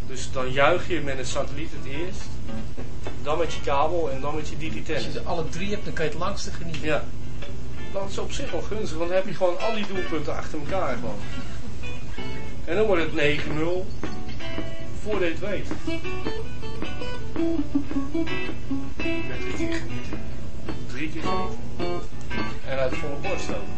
Dus dan juich je met een satelliet het eerst, dan met je kabel en dan met je Als digitenne. je ze alle drie hebt, dan kan je het langste genieten. Ja. Dat is op zich wel gunstig, want dan heb je gewoon al die doelpunten achter elkaar gewoon. En dan wordt het 9-0 voordat je het weet. Met genieten en uit volle borst ook.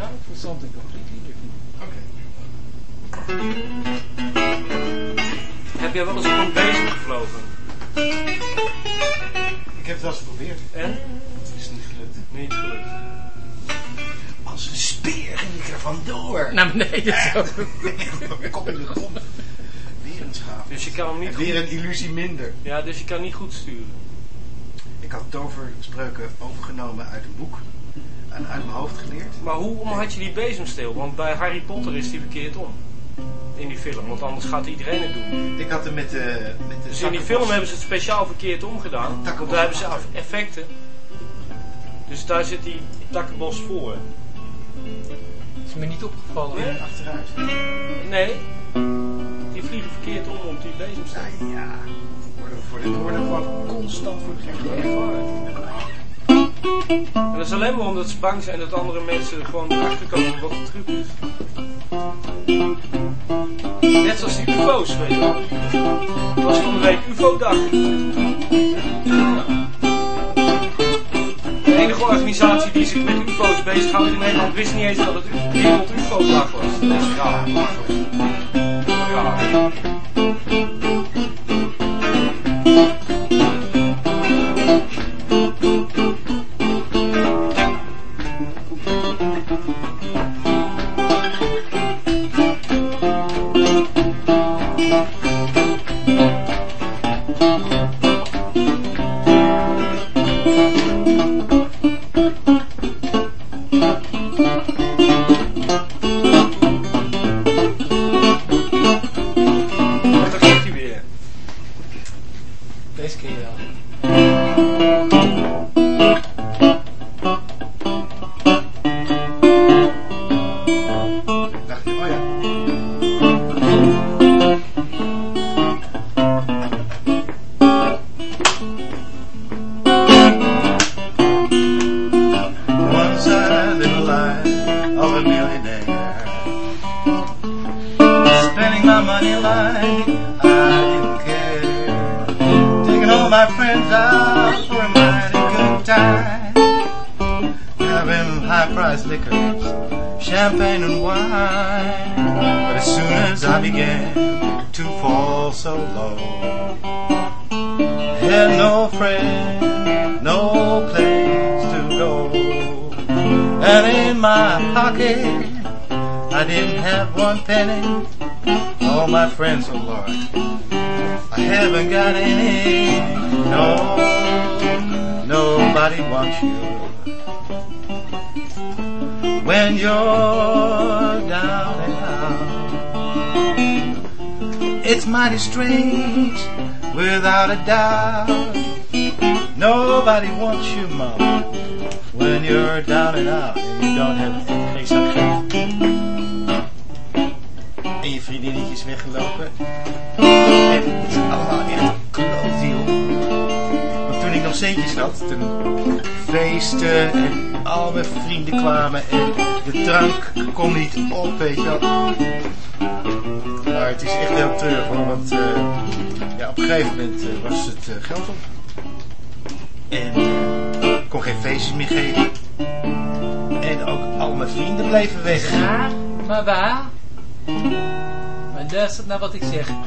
Weet je. something completely different. Oké. Heb jij wel eens op een bezem gevlogen? Ik heb het wel eens geprobeerd. En? Het is niet gelukt. Niet gelukt. Als een speer ging ik er vandoor. Naar beneden zo. Kop in de grond. Weer een schaaf. Dus je kan hem niet En weer goed... een illusie minder. Ja, dus je kan niet goed sturen. Ik had toverspreuken overgenomen uit een boek. En uit mijn hoofd geleerd. Maar hoe om had je die bezemsteel? Want bij Harry Potter is die verkeerd om. In die film, want anders gaat iedereen het doen. Ik had hem met de... Met de Dus in die film hebben ze het speciaal verkeerd omgedaan. Want daar hebben ze af- effecten. Dus daar zit die takkenbos voor. Is me niet opgevallen. Weer achteruit. Nee, die vliegen verkeerd om op die bezemsteel. Nou ja. Worden voor de woorden gewoon constant voor de gek. En dat is alleen maar omdat ze bang zijn dat andere mensen gewoon achter komen wat de truc is. Net zoals die UFO's, weet je wel. Het was van de week UFO-dag. De enige organisatie die zich met UFO's bezighoudt in Nederland wist niet eens dat het Wereld UFO-dag was. Dat is. Raar. Wat ik zeg.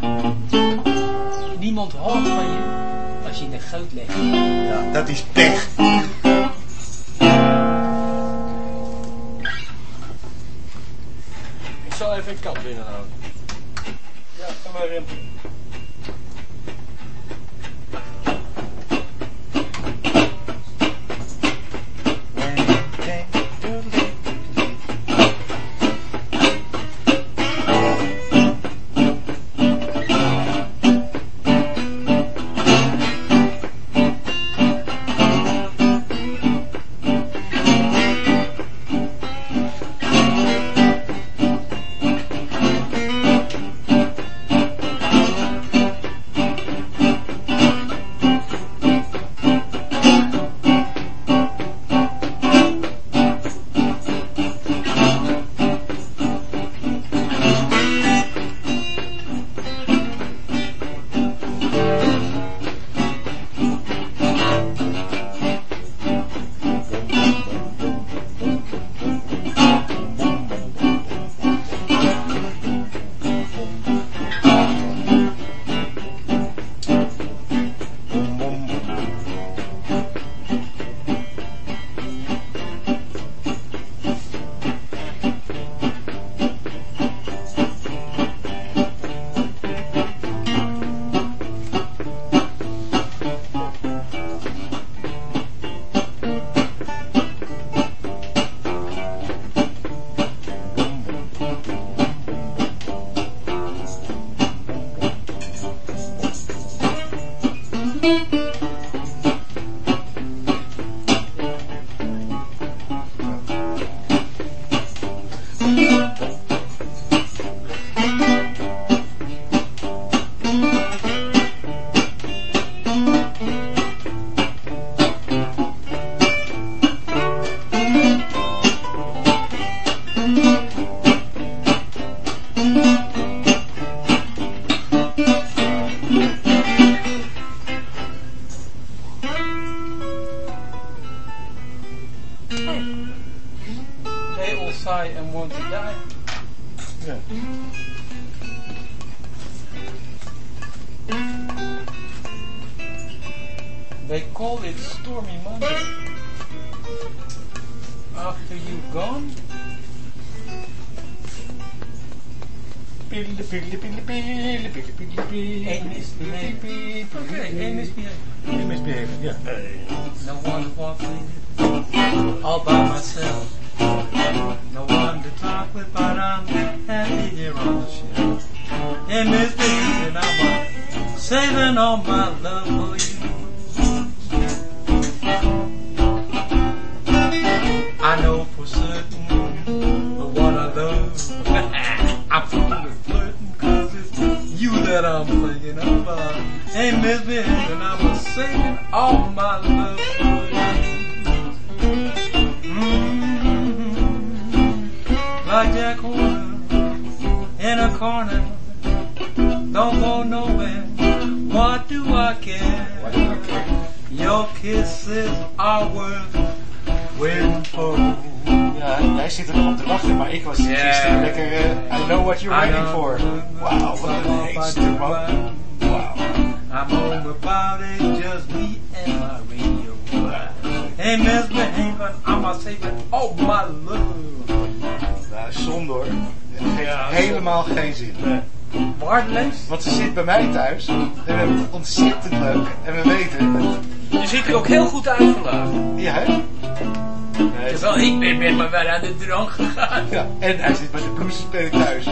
aan de gegaan. Ja, en hij zit met de bloesespelen thuis.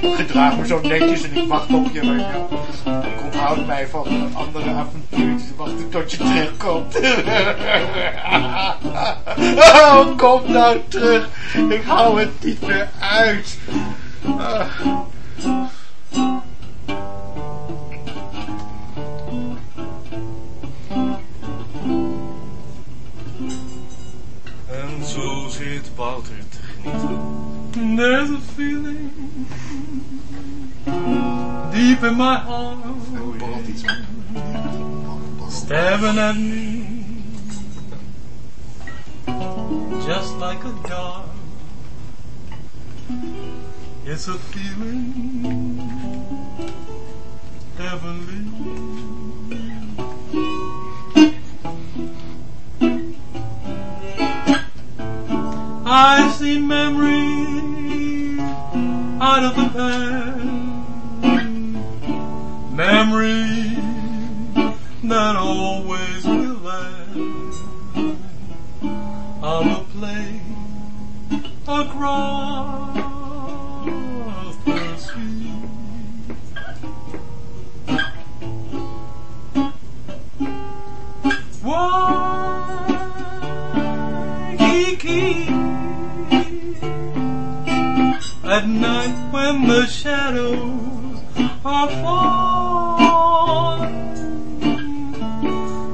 Ik gedraag me zo netjes en ik wacht op je. Maar ik onthoud mij van een andere avontuur. Wacht tot je terugkomt. oh, kom nou terug. Ik hou het niet meer uit.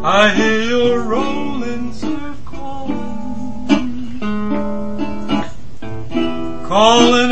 I hear your rolling surf calling, calling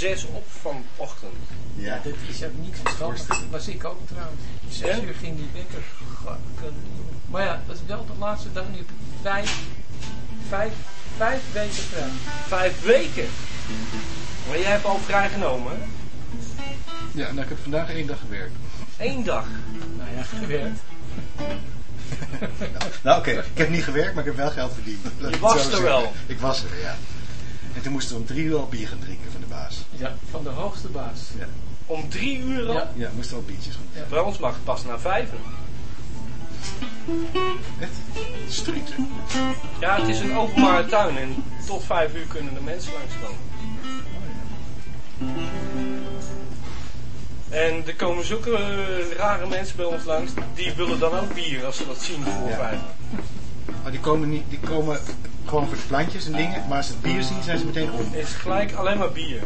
zes op vanochtend. Ja. Dit is ook niet verstandig. Dat was ik ook trouwens. Zes Ja? uur ging die wekker. Maar ja, dat is wel de laatste dag. Nu heb ik vijf, vijf, vijf weken vrij. Vijf weken. Maar jij hebt al vrijgenomen, hè? Ja, nou ik heb vandaag één dag gewerkt. Eén dag. Nou ja, gewerkt. Nou oké, ik heb niet gewerkt, maar ik heb wel geld verdiend. Laat ik het was er zeggen. wel. Ik was er, ja. En toen moesten we om drie uur al bier gaan drinken. Ja, van de hoogste baas. Ja, Om drie uur al. Ja. ja moesten we al biertjes gaan. Bij ons mag het pas na vijf. Echt? Ja, het is een openbare tuin en tot vijf uur kunnen de mensen langskomen. En er komen zulke eh, rare mensen bij ons langs, die willen dan ook bier als ze dat zien voor Ja. vijf. Maar die komen, niet, die komen gewoon voor de plantjes en dingen, maar als ze het bier zien, zijn ze meteen om. Het is gelijk alleen maar bier.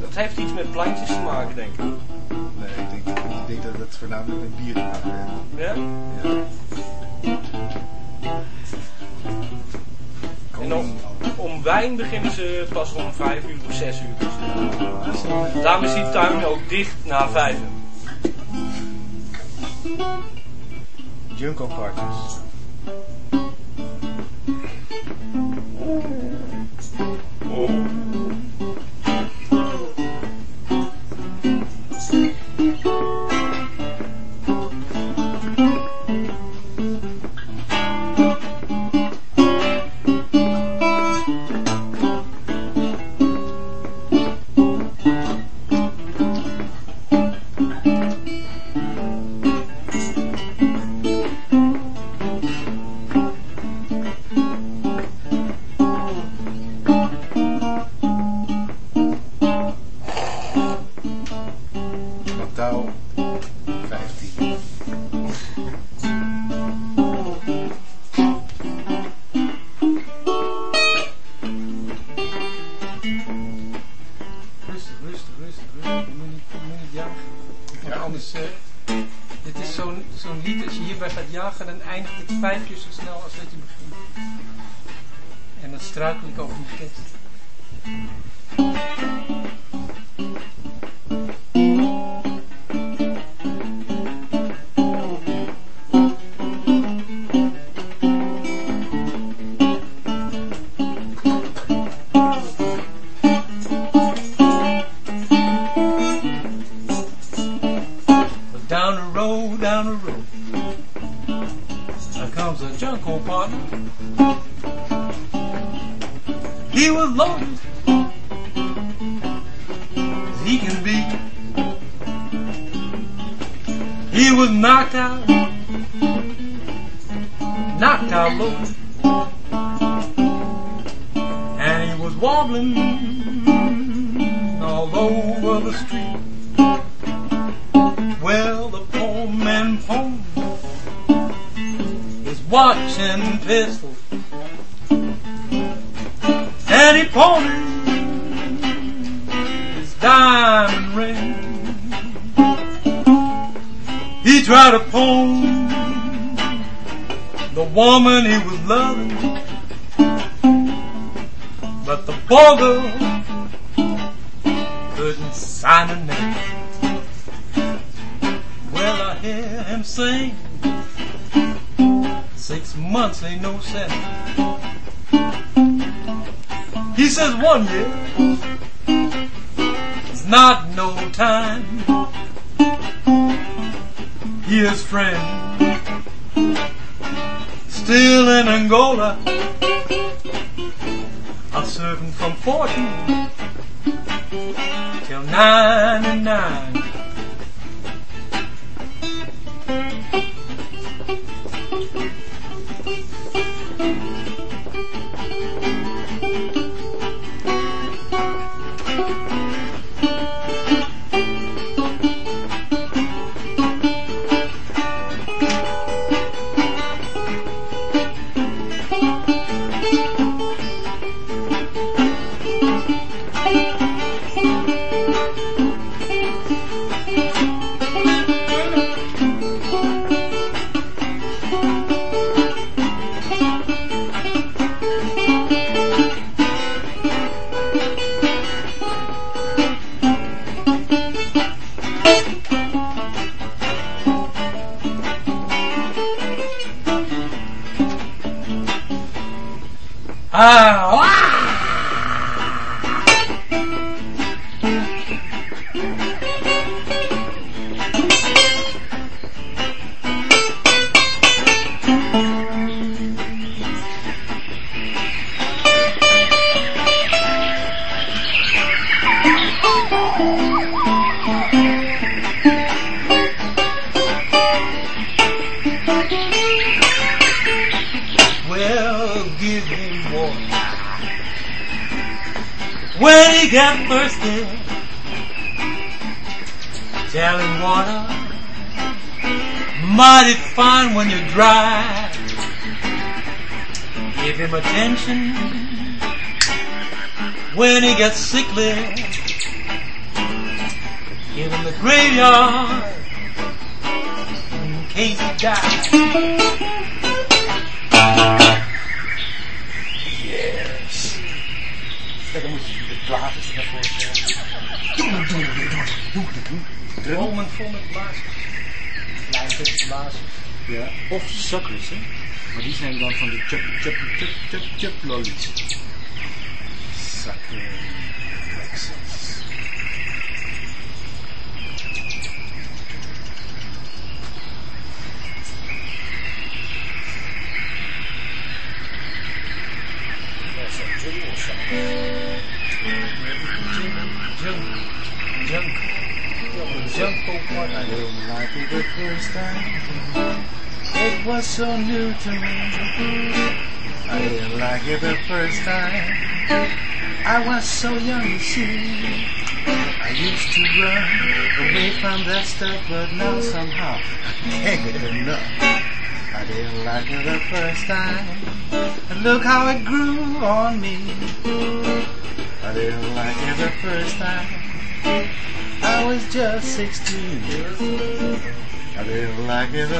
Dat heeft iets met plantjes te maken, denk ik. Nee, ik denk, ik denk dat het voornamelijk met bier te maken heeft. Ja? Ja. En om, om wijn beginnen ze pas om vijf uur of zes uur. Dus daarom is die tuin ook dicht na vijf. Junko Partners. Oh.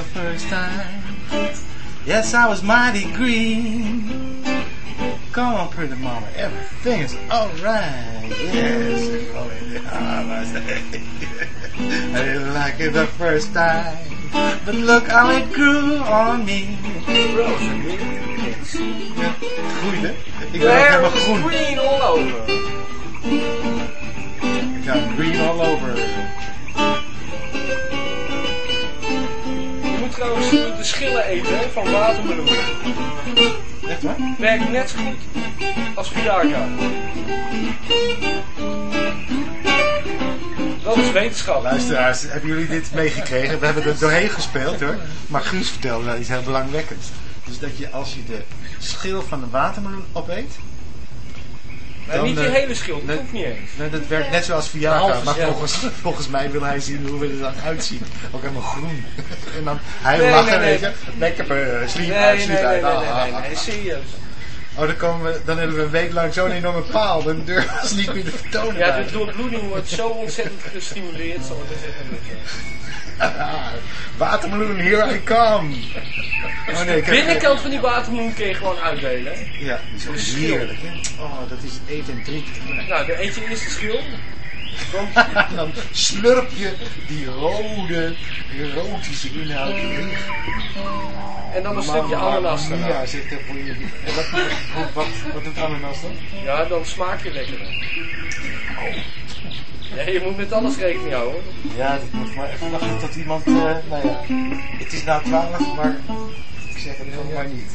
The first time. Yes, I was mighty green. Come on, pretty mama, everything is alright. Yes, oh, yeah, I didn't like it the first time. But look how it grew on me. Ja, groeide. Ik ben ook There helemaal was groen. green all over. Ik ga green all over. De schillen eten van watermeloen. Echt waar? Werkt net zo goed als Viagra. Dat is wetenschap. Luisteraars, hebben jullie dit meegekregen? We hebben er doorheen gespeeld hoor. Maar Guus vertelde iets heel belangwekkends. Dus dat je als je de schil van de watermeloen opeet. Maar dan, niet die eh, hele schil, dat nee. hoeft niet eens. Nee, dat werkt net zoals Viagra. Maar volgens, volgens mij wil hij zien hoe we er dan uitzien. Ook helemaal groen. En dan hij Nee, lachen, nee, nee. weet je. Lekker uh, sliep Nee, uit, nee, nee, nee, nee, nee, nee, serieus. Oh, dan, komen we, dan hebben we een week lang zo'n enorme paal. Dan durven we ons niet meer te vertonen. Ja, de doorbloeding wordt zo ontzettend gestimuleerd, zal ik zeggen. Watermeloen, here I come. Oh nee, De binnenkant van die watermeloen kun je gewoon uitdelen. Ja, die is ook heerlijk, hè? Oh, dat is eten en drinken. Nou, dan eet je eerst de schil. Dan, En dan slurp je die rode, erotische inhoud en dan een stukje ananas daarna. zegt er voor je. En wat, wat, wat, wat doet ananas dan? Ja, dan smaak je lekkerder. Ja, je moet met alles rekening houden. hoor. Ja, ik moet maar even wachten tot iemand, eh, nou ja. Het is nou twaalf, maar ik zeg het gewoon maar niet.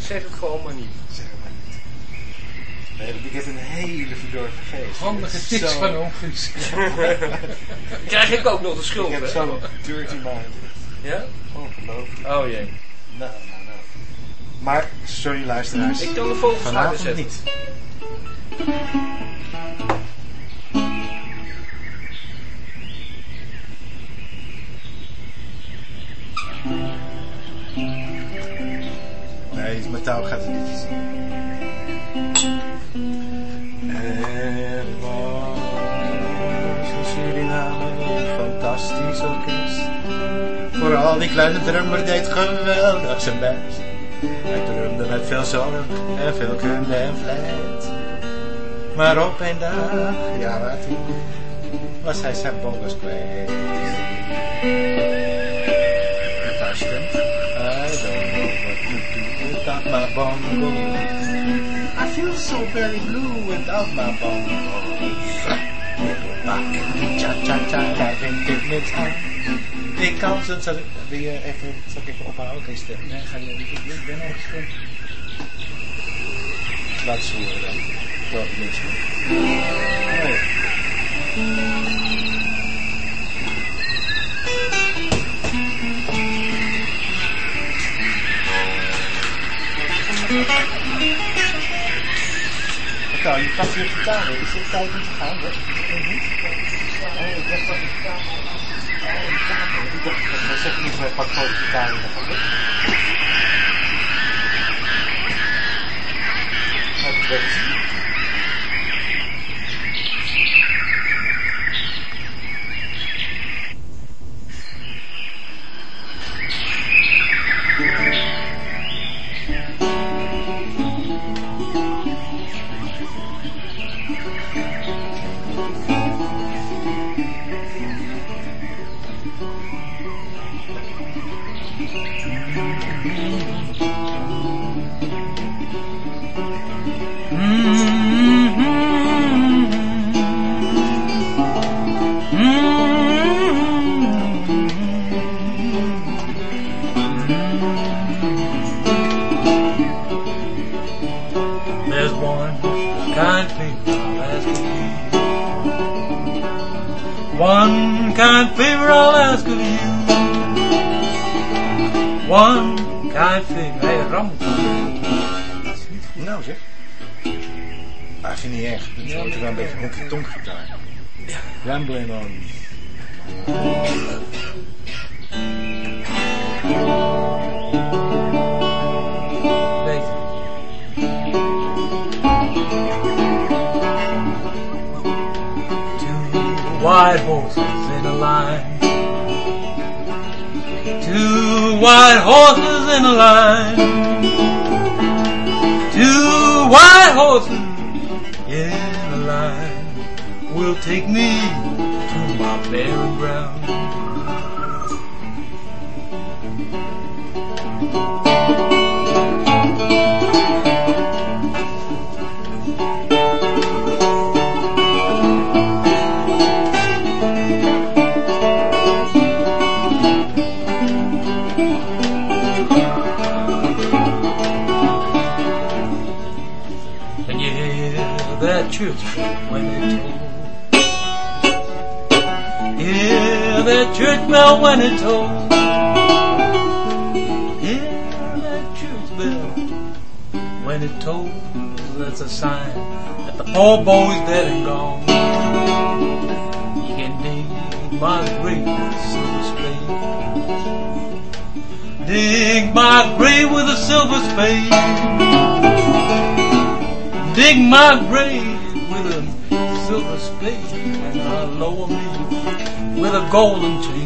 Zeg het gewoon maar niet. Ik zeg het maar niet. Nee, want ik heb een hele verdorven geest. Handige tips zo- van oom Guus. Krijg ik ook nog de schuld, Ik heb zo'n dirty mind. Ja? Ongelooflijk. Oh jee. Nou, nou, nou. Maar, sorry luisteraars. Ik kan de harder Vanavond zetten. niet. Nee, met touw gaat het niet zien. Er was in Suriname een fantastisch orkest. Vooral die kleine drummer deed geweldig zijn best. Hij drumde met veel zorg en veel kunde en vlijt. Maar op een dag, ja toen, was hij zijn bonus kwijt. Stemt, I don't know what to do without my bongo. Feel so very blue without my bones. Cha-cha-cha, having pigments on. Ik kan ze, zal ik, wil even, zal ik even ophouden, deze stem? Nee, ga je Ik, ik ben al gestemd. Laat ze horen dan. Welke mensen? Nee. Nou, je pakt je gitaar weer. Is dit tijd om te gaan? Weg? Oh, ik dacht dat de gitaar... Oh, gitaar. Ik dacht, dat zeg ik niet, maar pak gewoon de gitaar dan gaat kind favor I'll ask of you. One kind favor. Hey. Nou zeg. Maar ik vind het niet erg. Het wordt wel een beetje met de tonggitaar. Rambling on. Two white horses line. Two white horses in a line. Two white horses in a line will take me to my burial ground. Church bell when it tolls. Hear that church bell when it tolls. That's a sign that the poor boy's dead and gone. You can dig my grave with a silver spade. Dig my grave with a silver spade. Dig my grave me with a golden chain.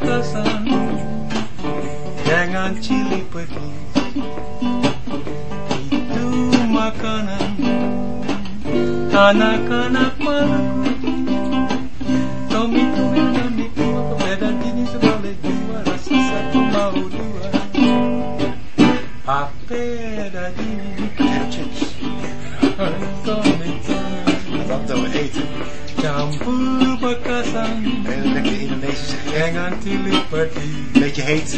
batasan. Dengan cili petis Itu makanan. Anak-anak malaku Hang on to liberty. Beetje heet.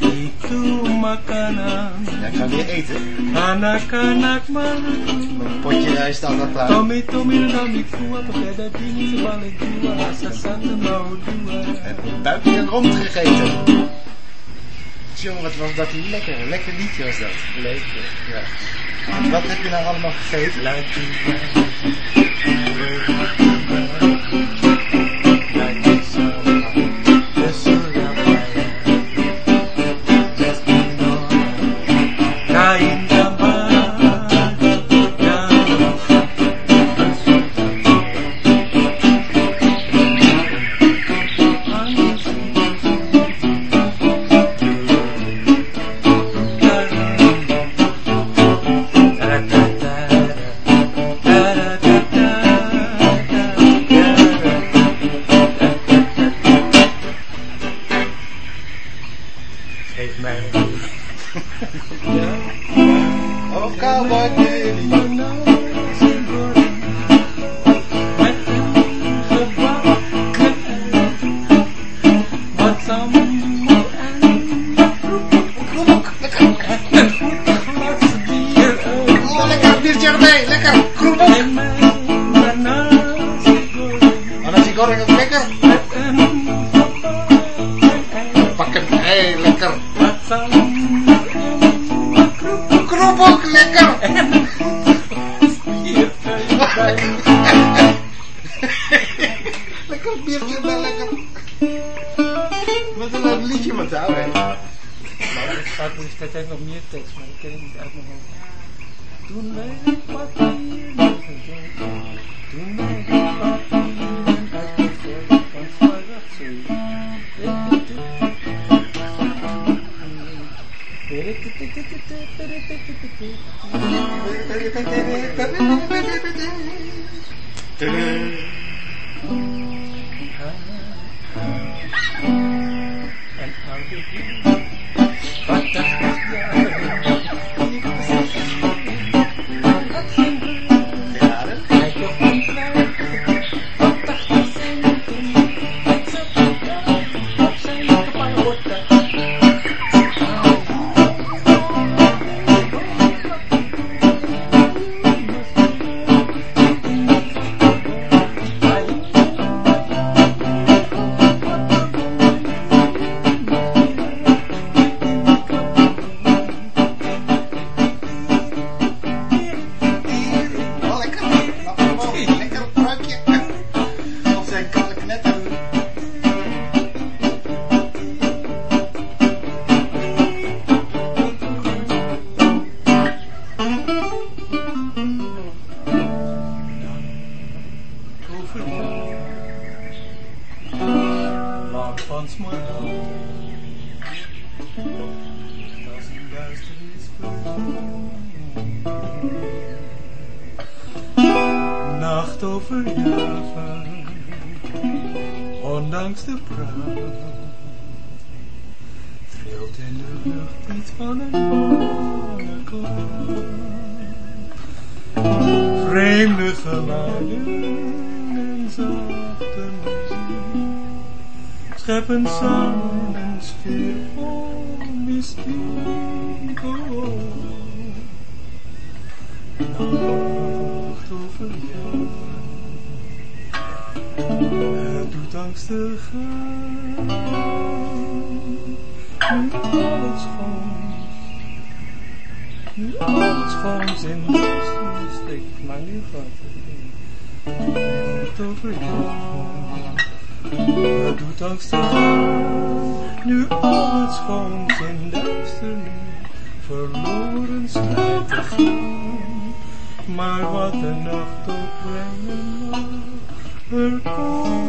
Itu makana. Ja, ik ga weer eten. Anakanak malu. Mijn potje rijst al klaar. Tommy, Tommy, Nami, Kua, Pagada, Dini, Balik, Kua, Asasante, Maudua. Heb buikje en rond gegeten. Jongen, wat was dat lekker. Lekker liedje was dat. Lekker, ja. Wat heb je nou allemaal gegeten? Luikie. verloren spijtig Maar wat de nacht opbrengen mag, er komt.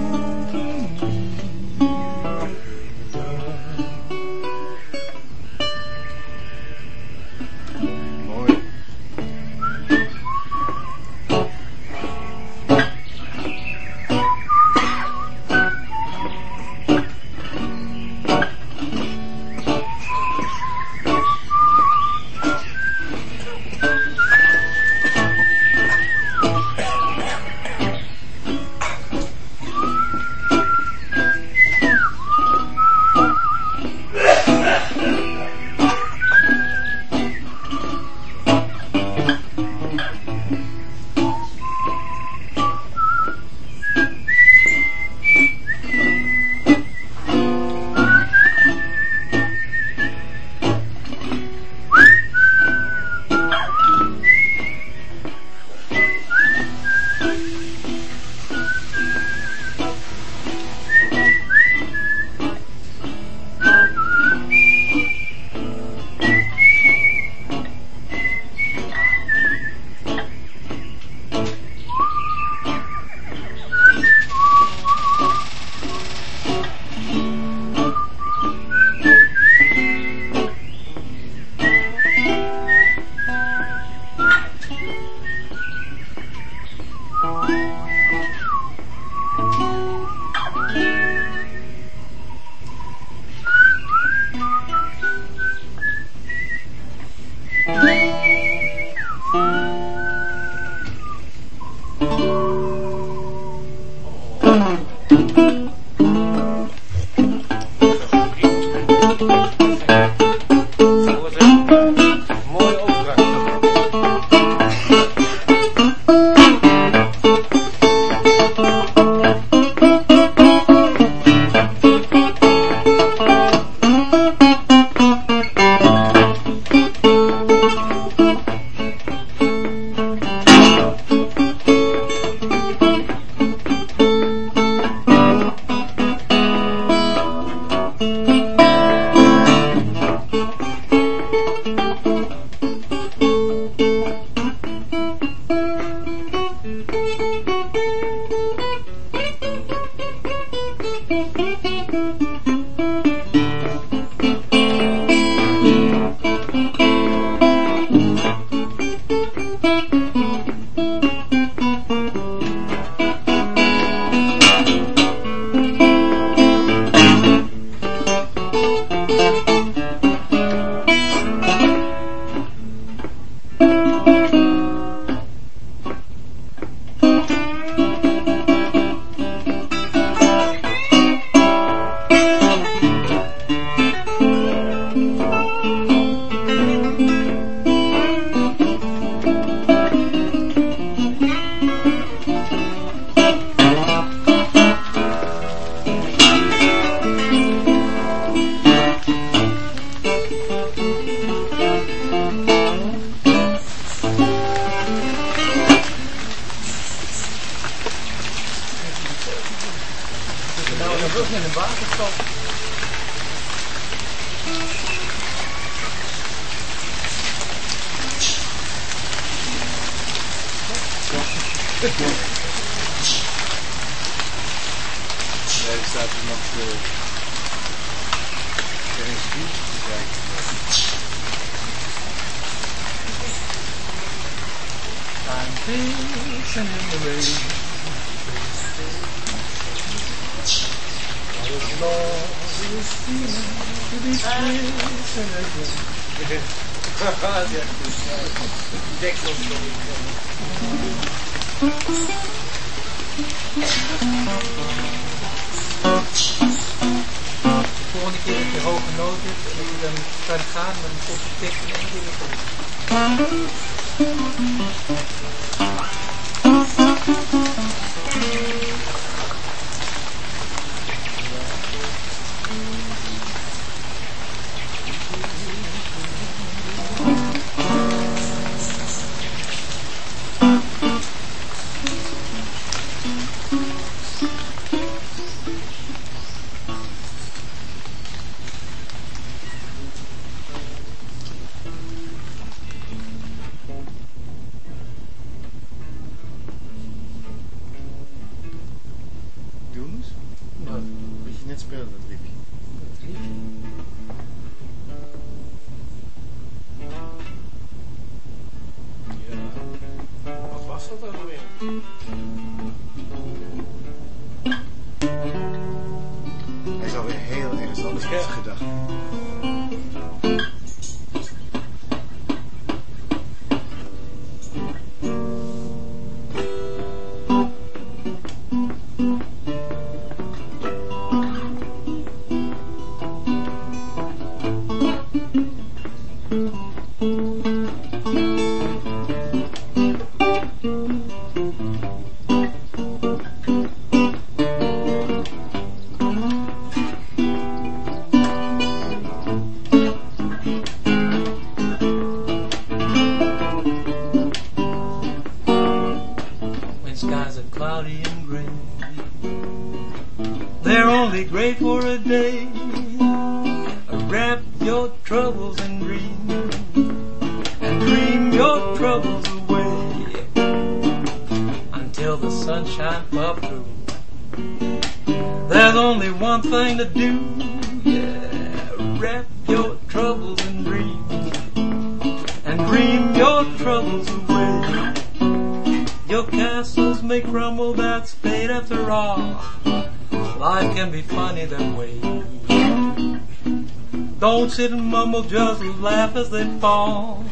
And just laugh as they fall.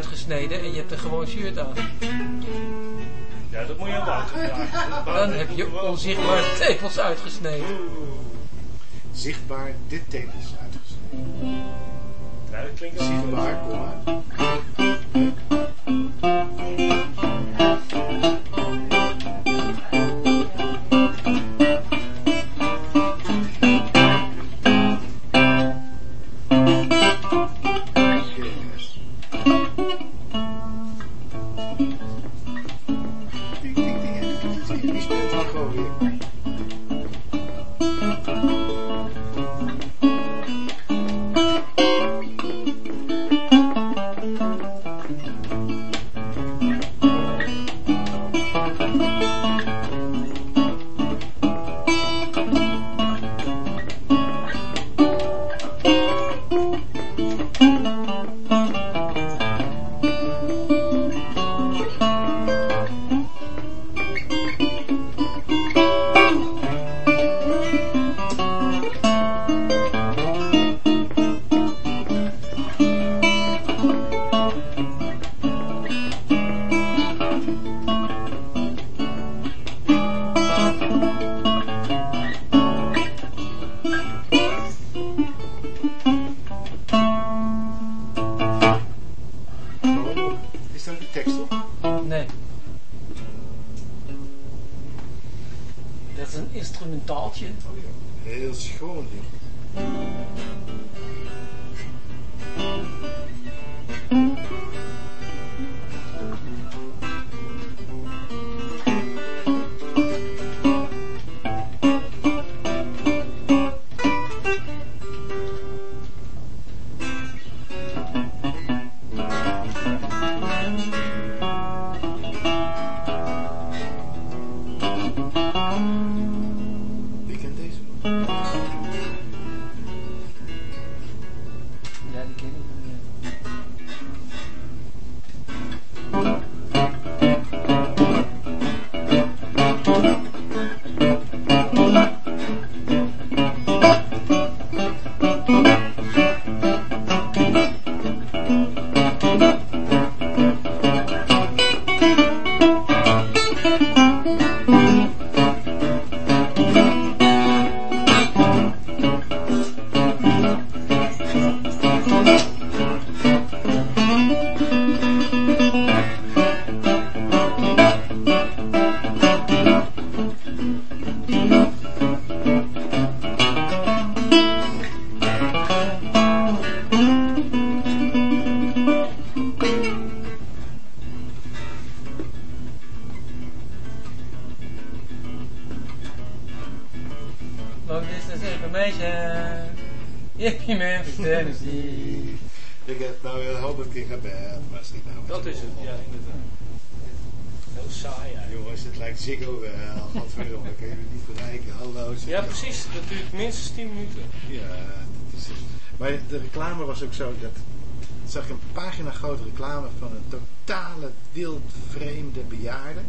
uitgesneden en je hebt een gewoon shirt aan. Ja, dat moet je wel. Dan heb je onzichtbaar tepels uitgesneden. Zichtbaar dit tepels uitgesneden. Ja, dat klinkt zichtbaar, maar. Reclame was ook zo dat zag ik een pagina grote reclame van een totale wildvreemde bejaarde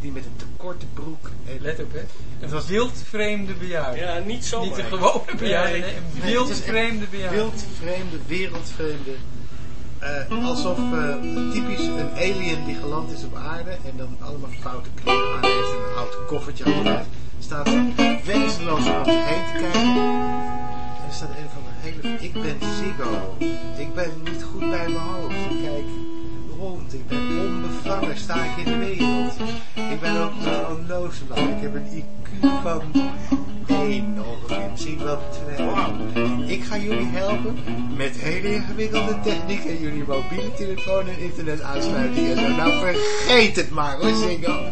die met een te korte broek en Let op, hè. Het was wildvreemde bejaarde. Ja, niet zo. Niet de gewone bejaarde, nee, een het wildvreemde bejaarde. wildvreemde, wereldvreemde. Eh, alsof eh, typisch een alien die geland is op aarde en dan allemaal foute kleren aan heeft en een oud koffertje achteruit. Staat wezenloos om zich heen te kijken. Er staat een van de hele... Ik ben Ziggo. Ik ben niet goed bij mijn hoofd. Ik kijk rond. Ik ben onbevangen. Sta ik in de wereld. Ik ben ook een. Ik heb een IQ van 1 ongeveer. Misschien wel 2. Ik ga jullie helpen met hele ingewikkelde techniek en jullie mobiele telefoon en internet aansluiting en zo. Nou vergeet het maar hoor, Ziggo.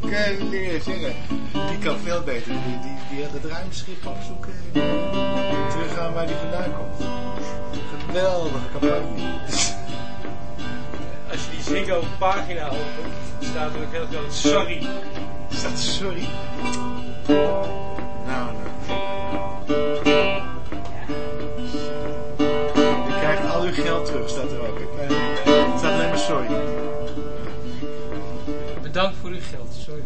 Kun je zeggen. Die kan veel beter. Die, die, die het ruimschip opzoeken en teruggaan waar die vandaan komt. Geweldige campagne. Als je die Ziggo pagina opent, staat er ook heel groot sorry. Sorry? Je krijgt al uw geld terug, staat er ook. hè. Er staat alleen maar sorry. Bedankt voor uw geld, sorry.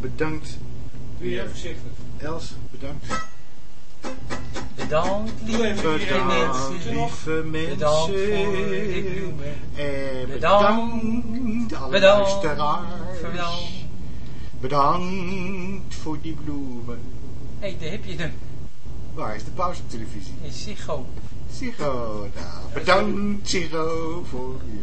Bedankt. Doe even voorzichtig. Els, bedankt. Bedankt, lieve Bedankt, mensen. lieve Bedankt voor de mensen. bloemen. En Bedankt. bedankt alle Bedankt. luisteraars. Bedankt. Bedankt voor die bloemen. Hé, hey, daar heb je hem. Waar is de pauze op televisie? In Ziggo. Ziggo, nou, bedankt Ziggo voor je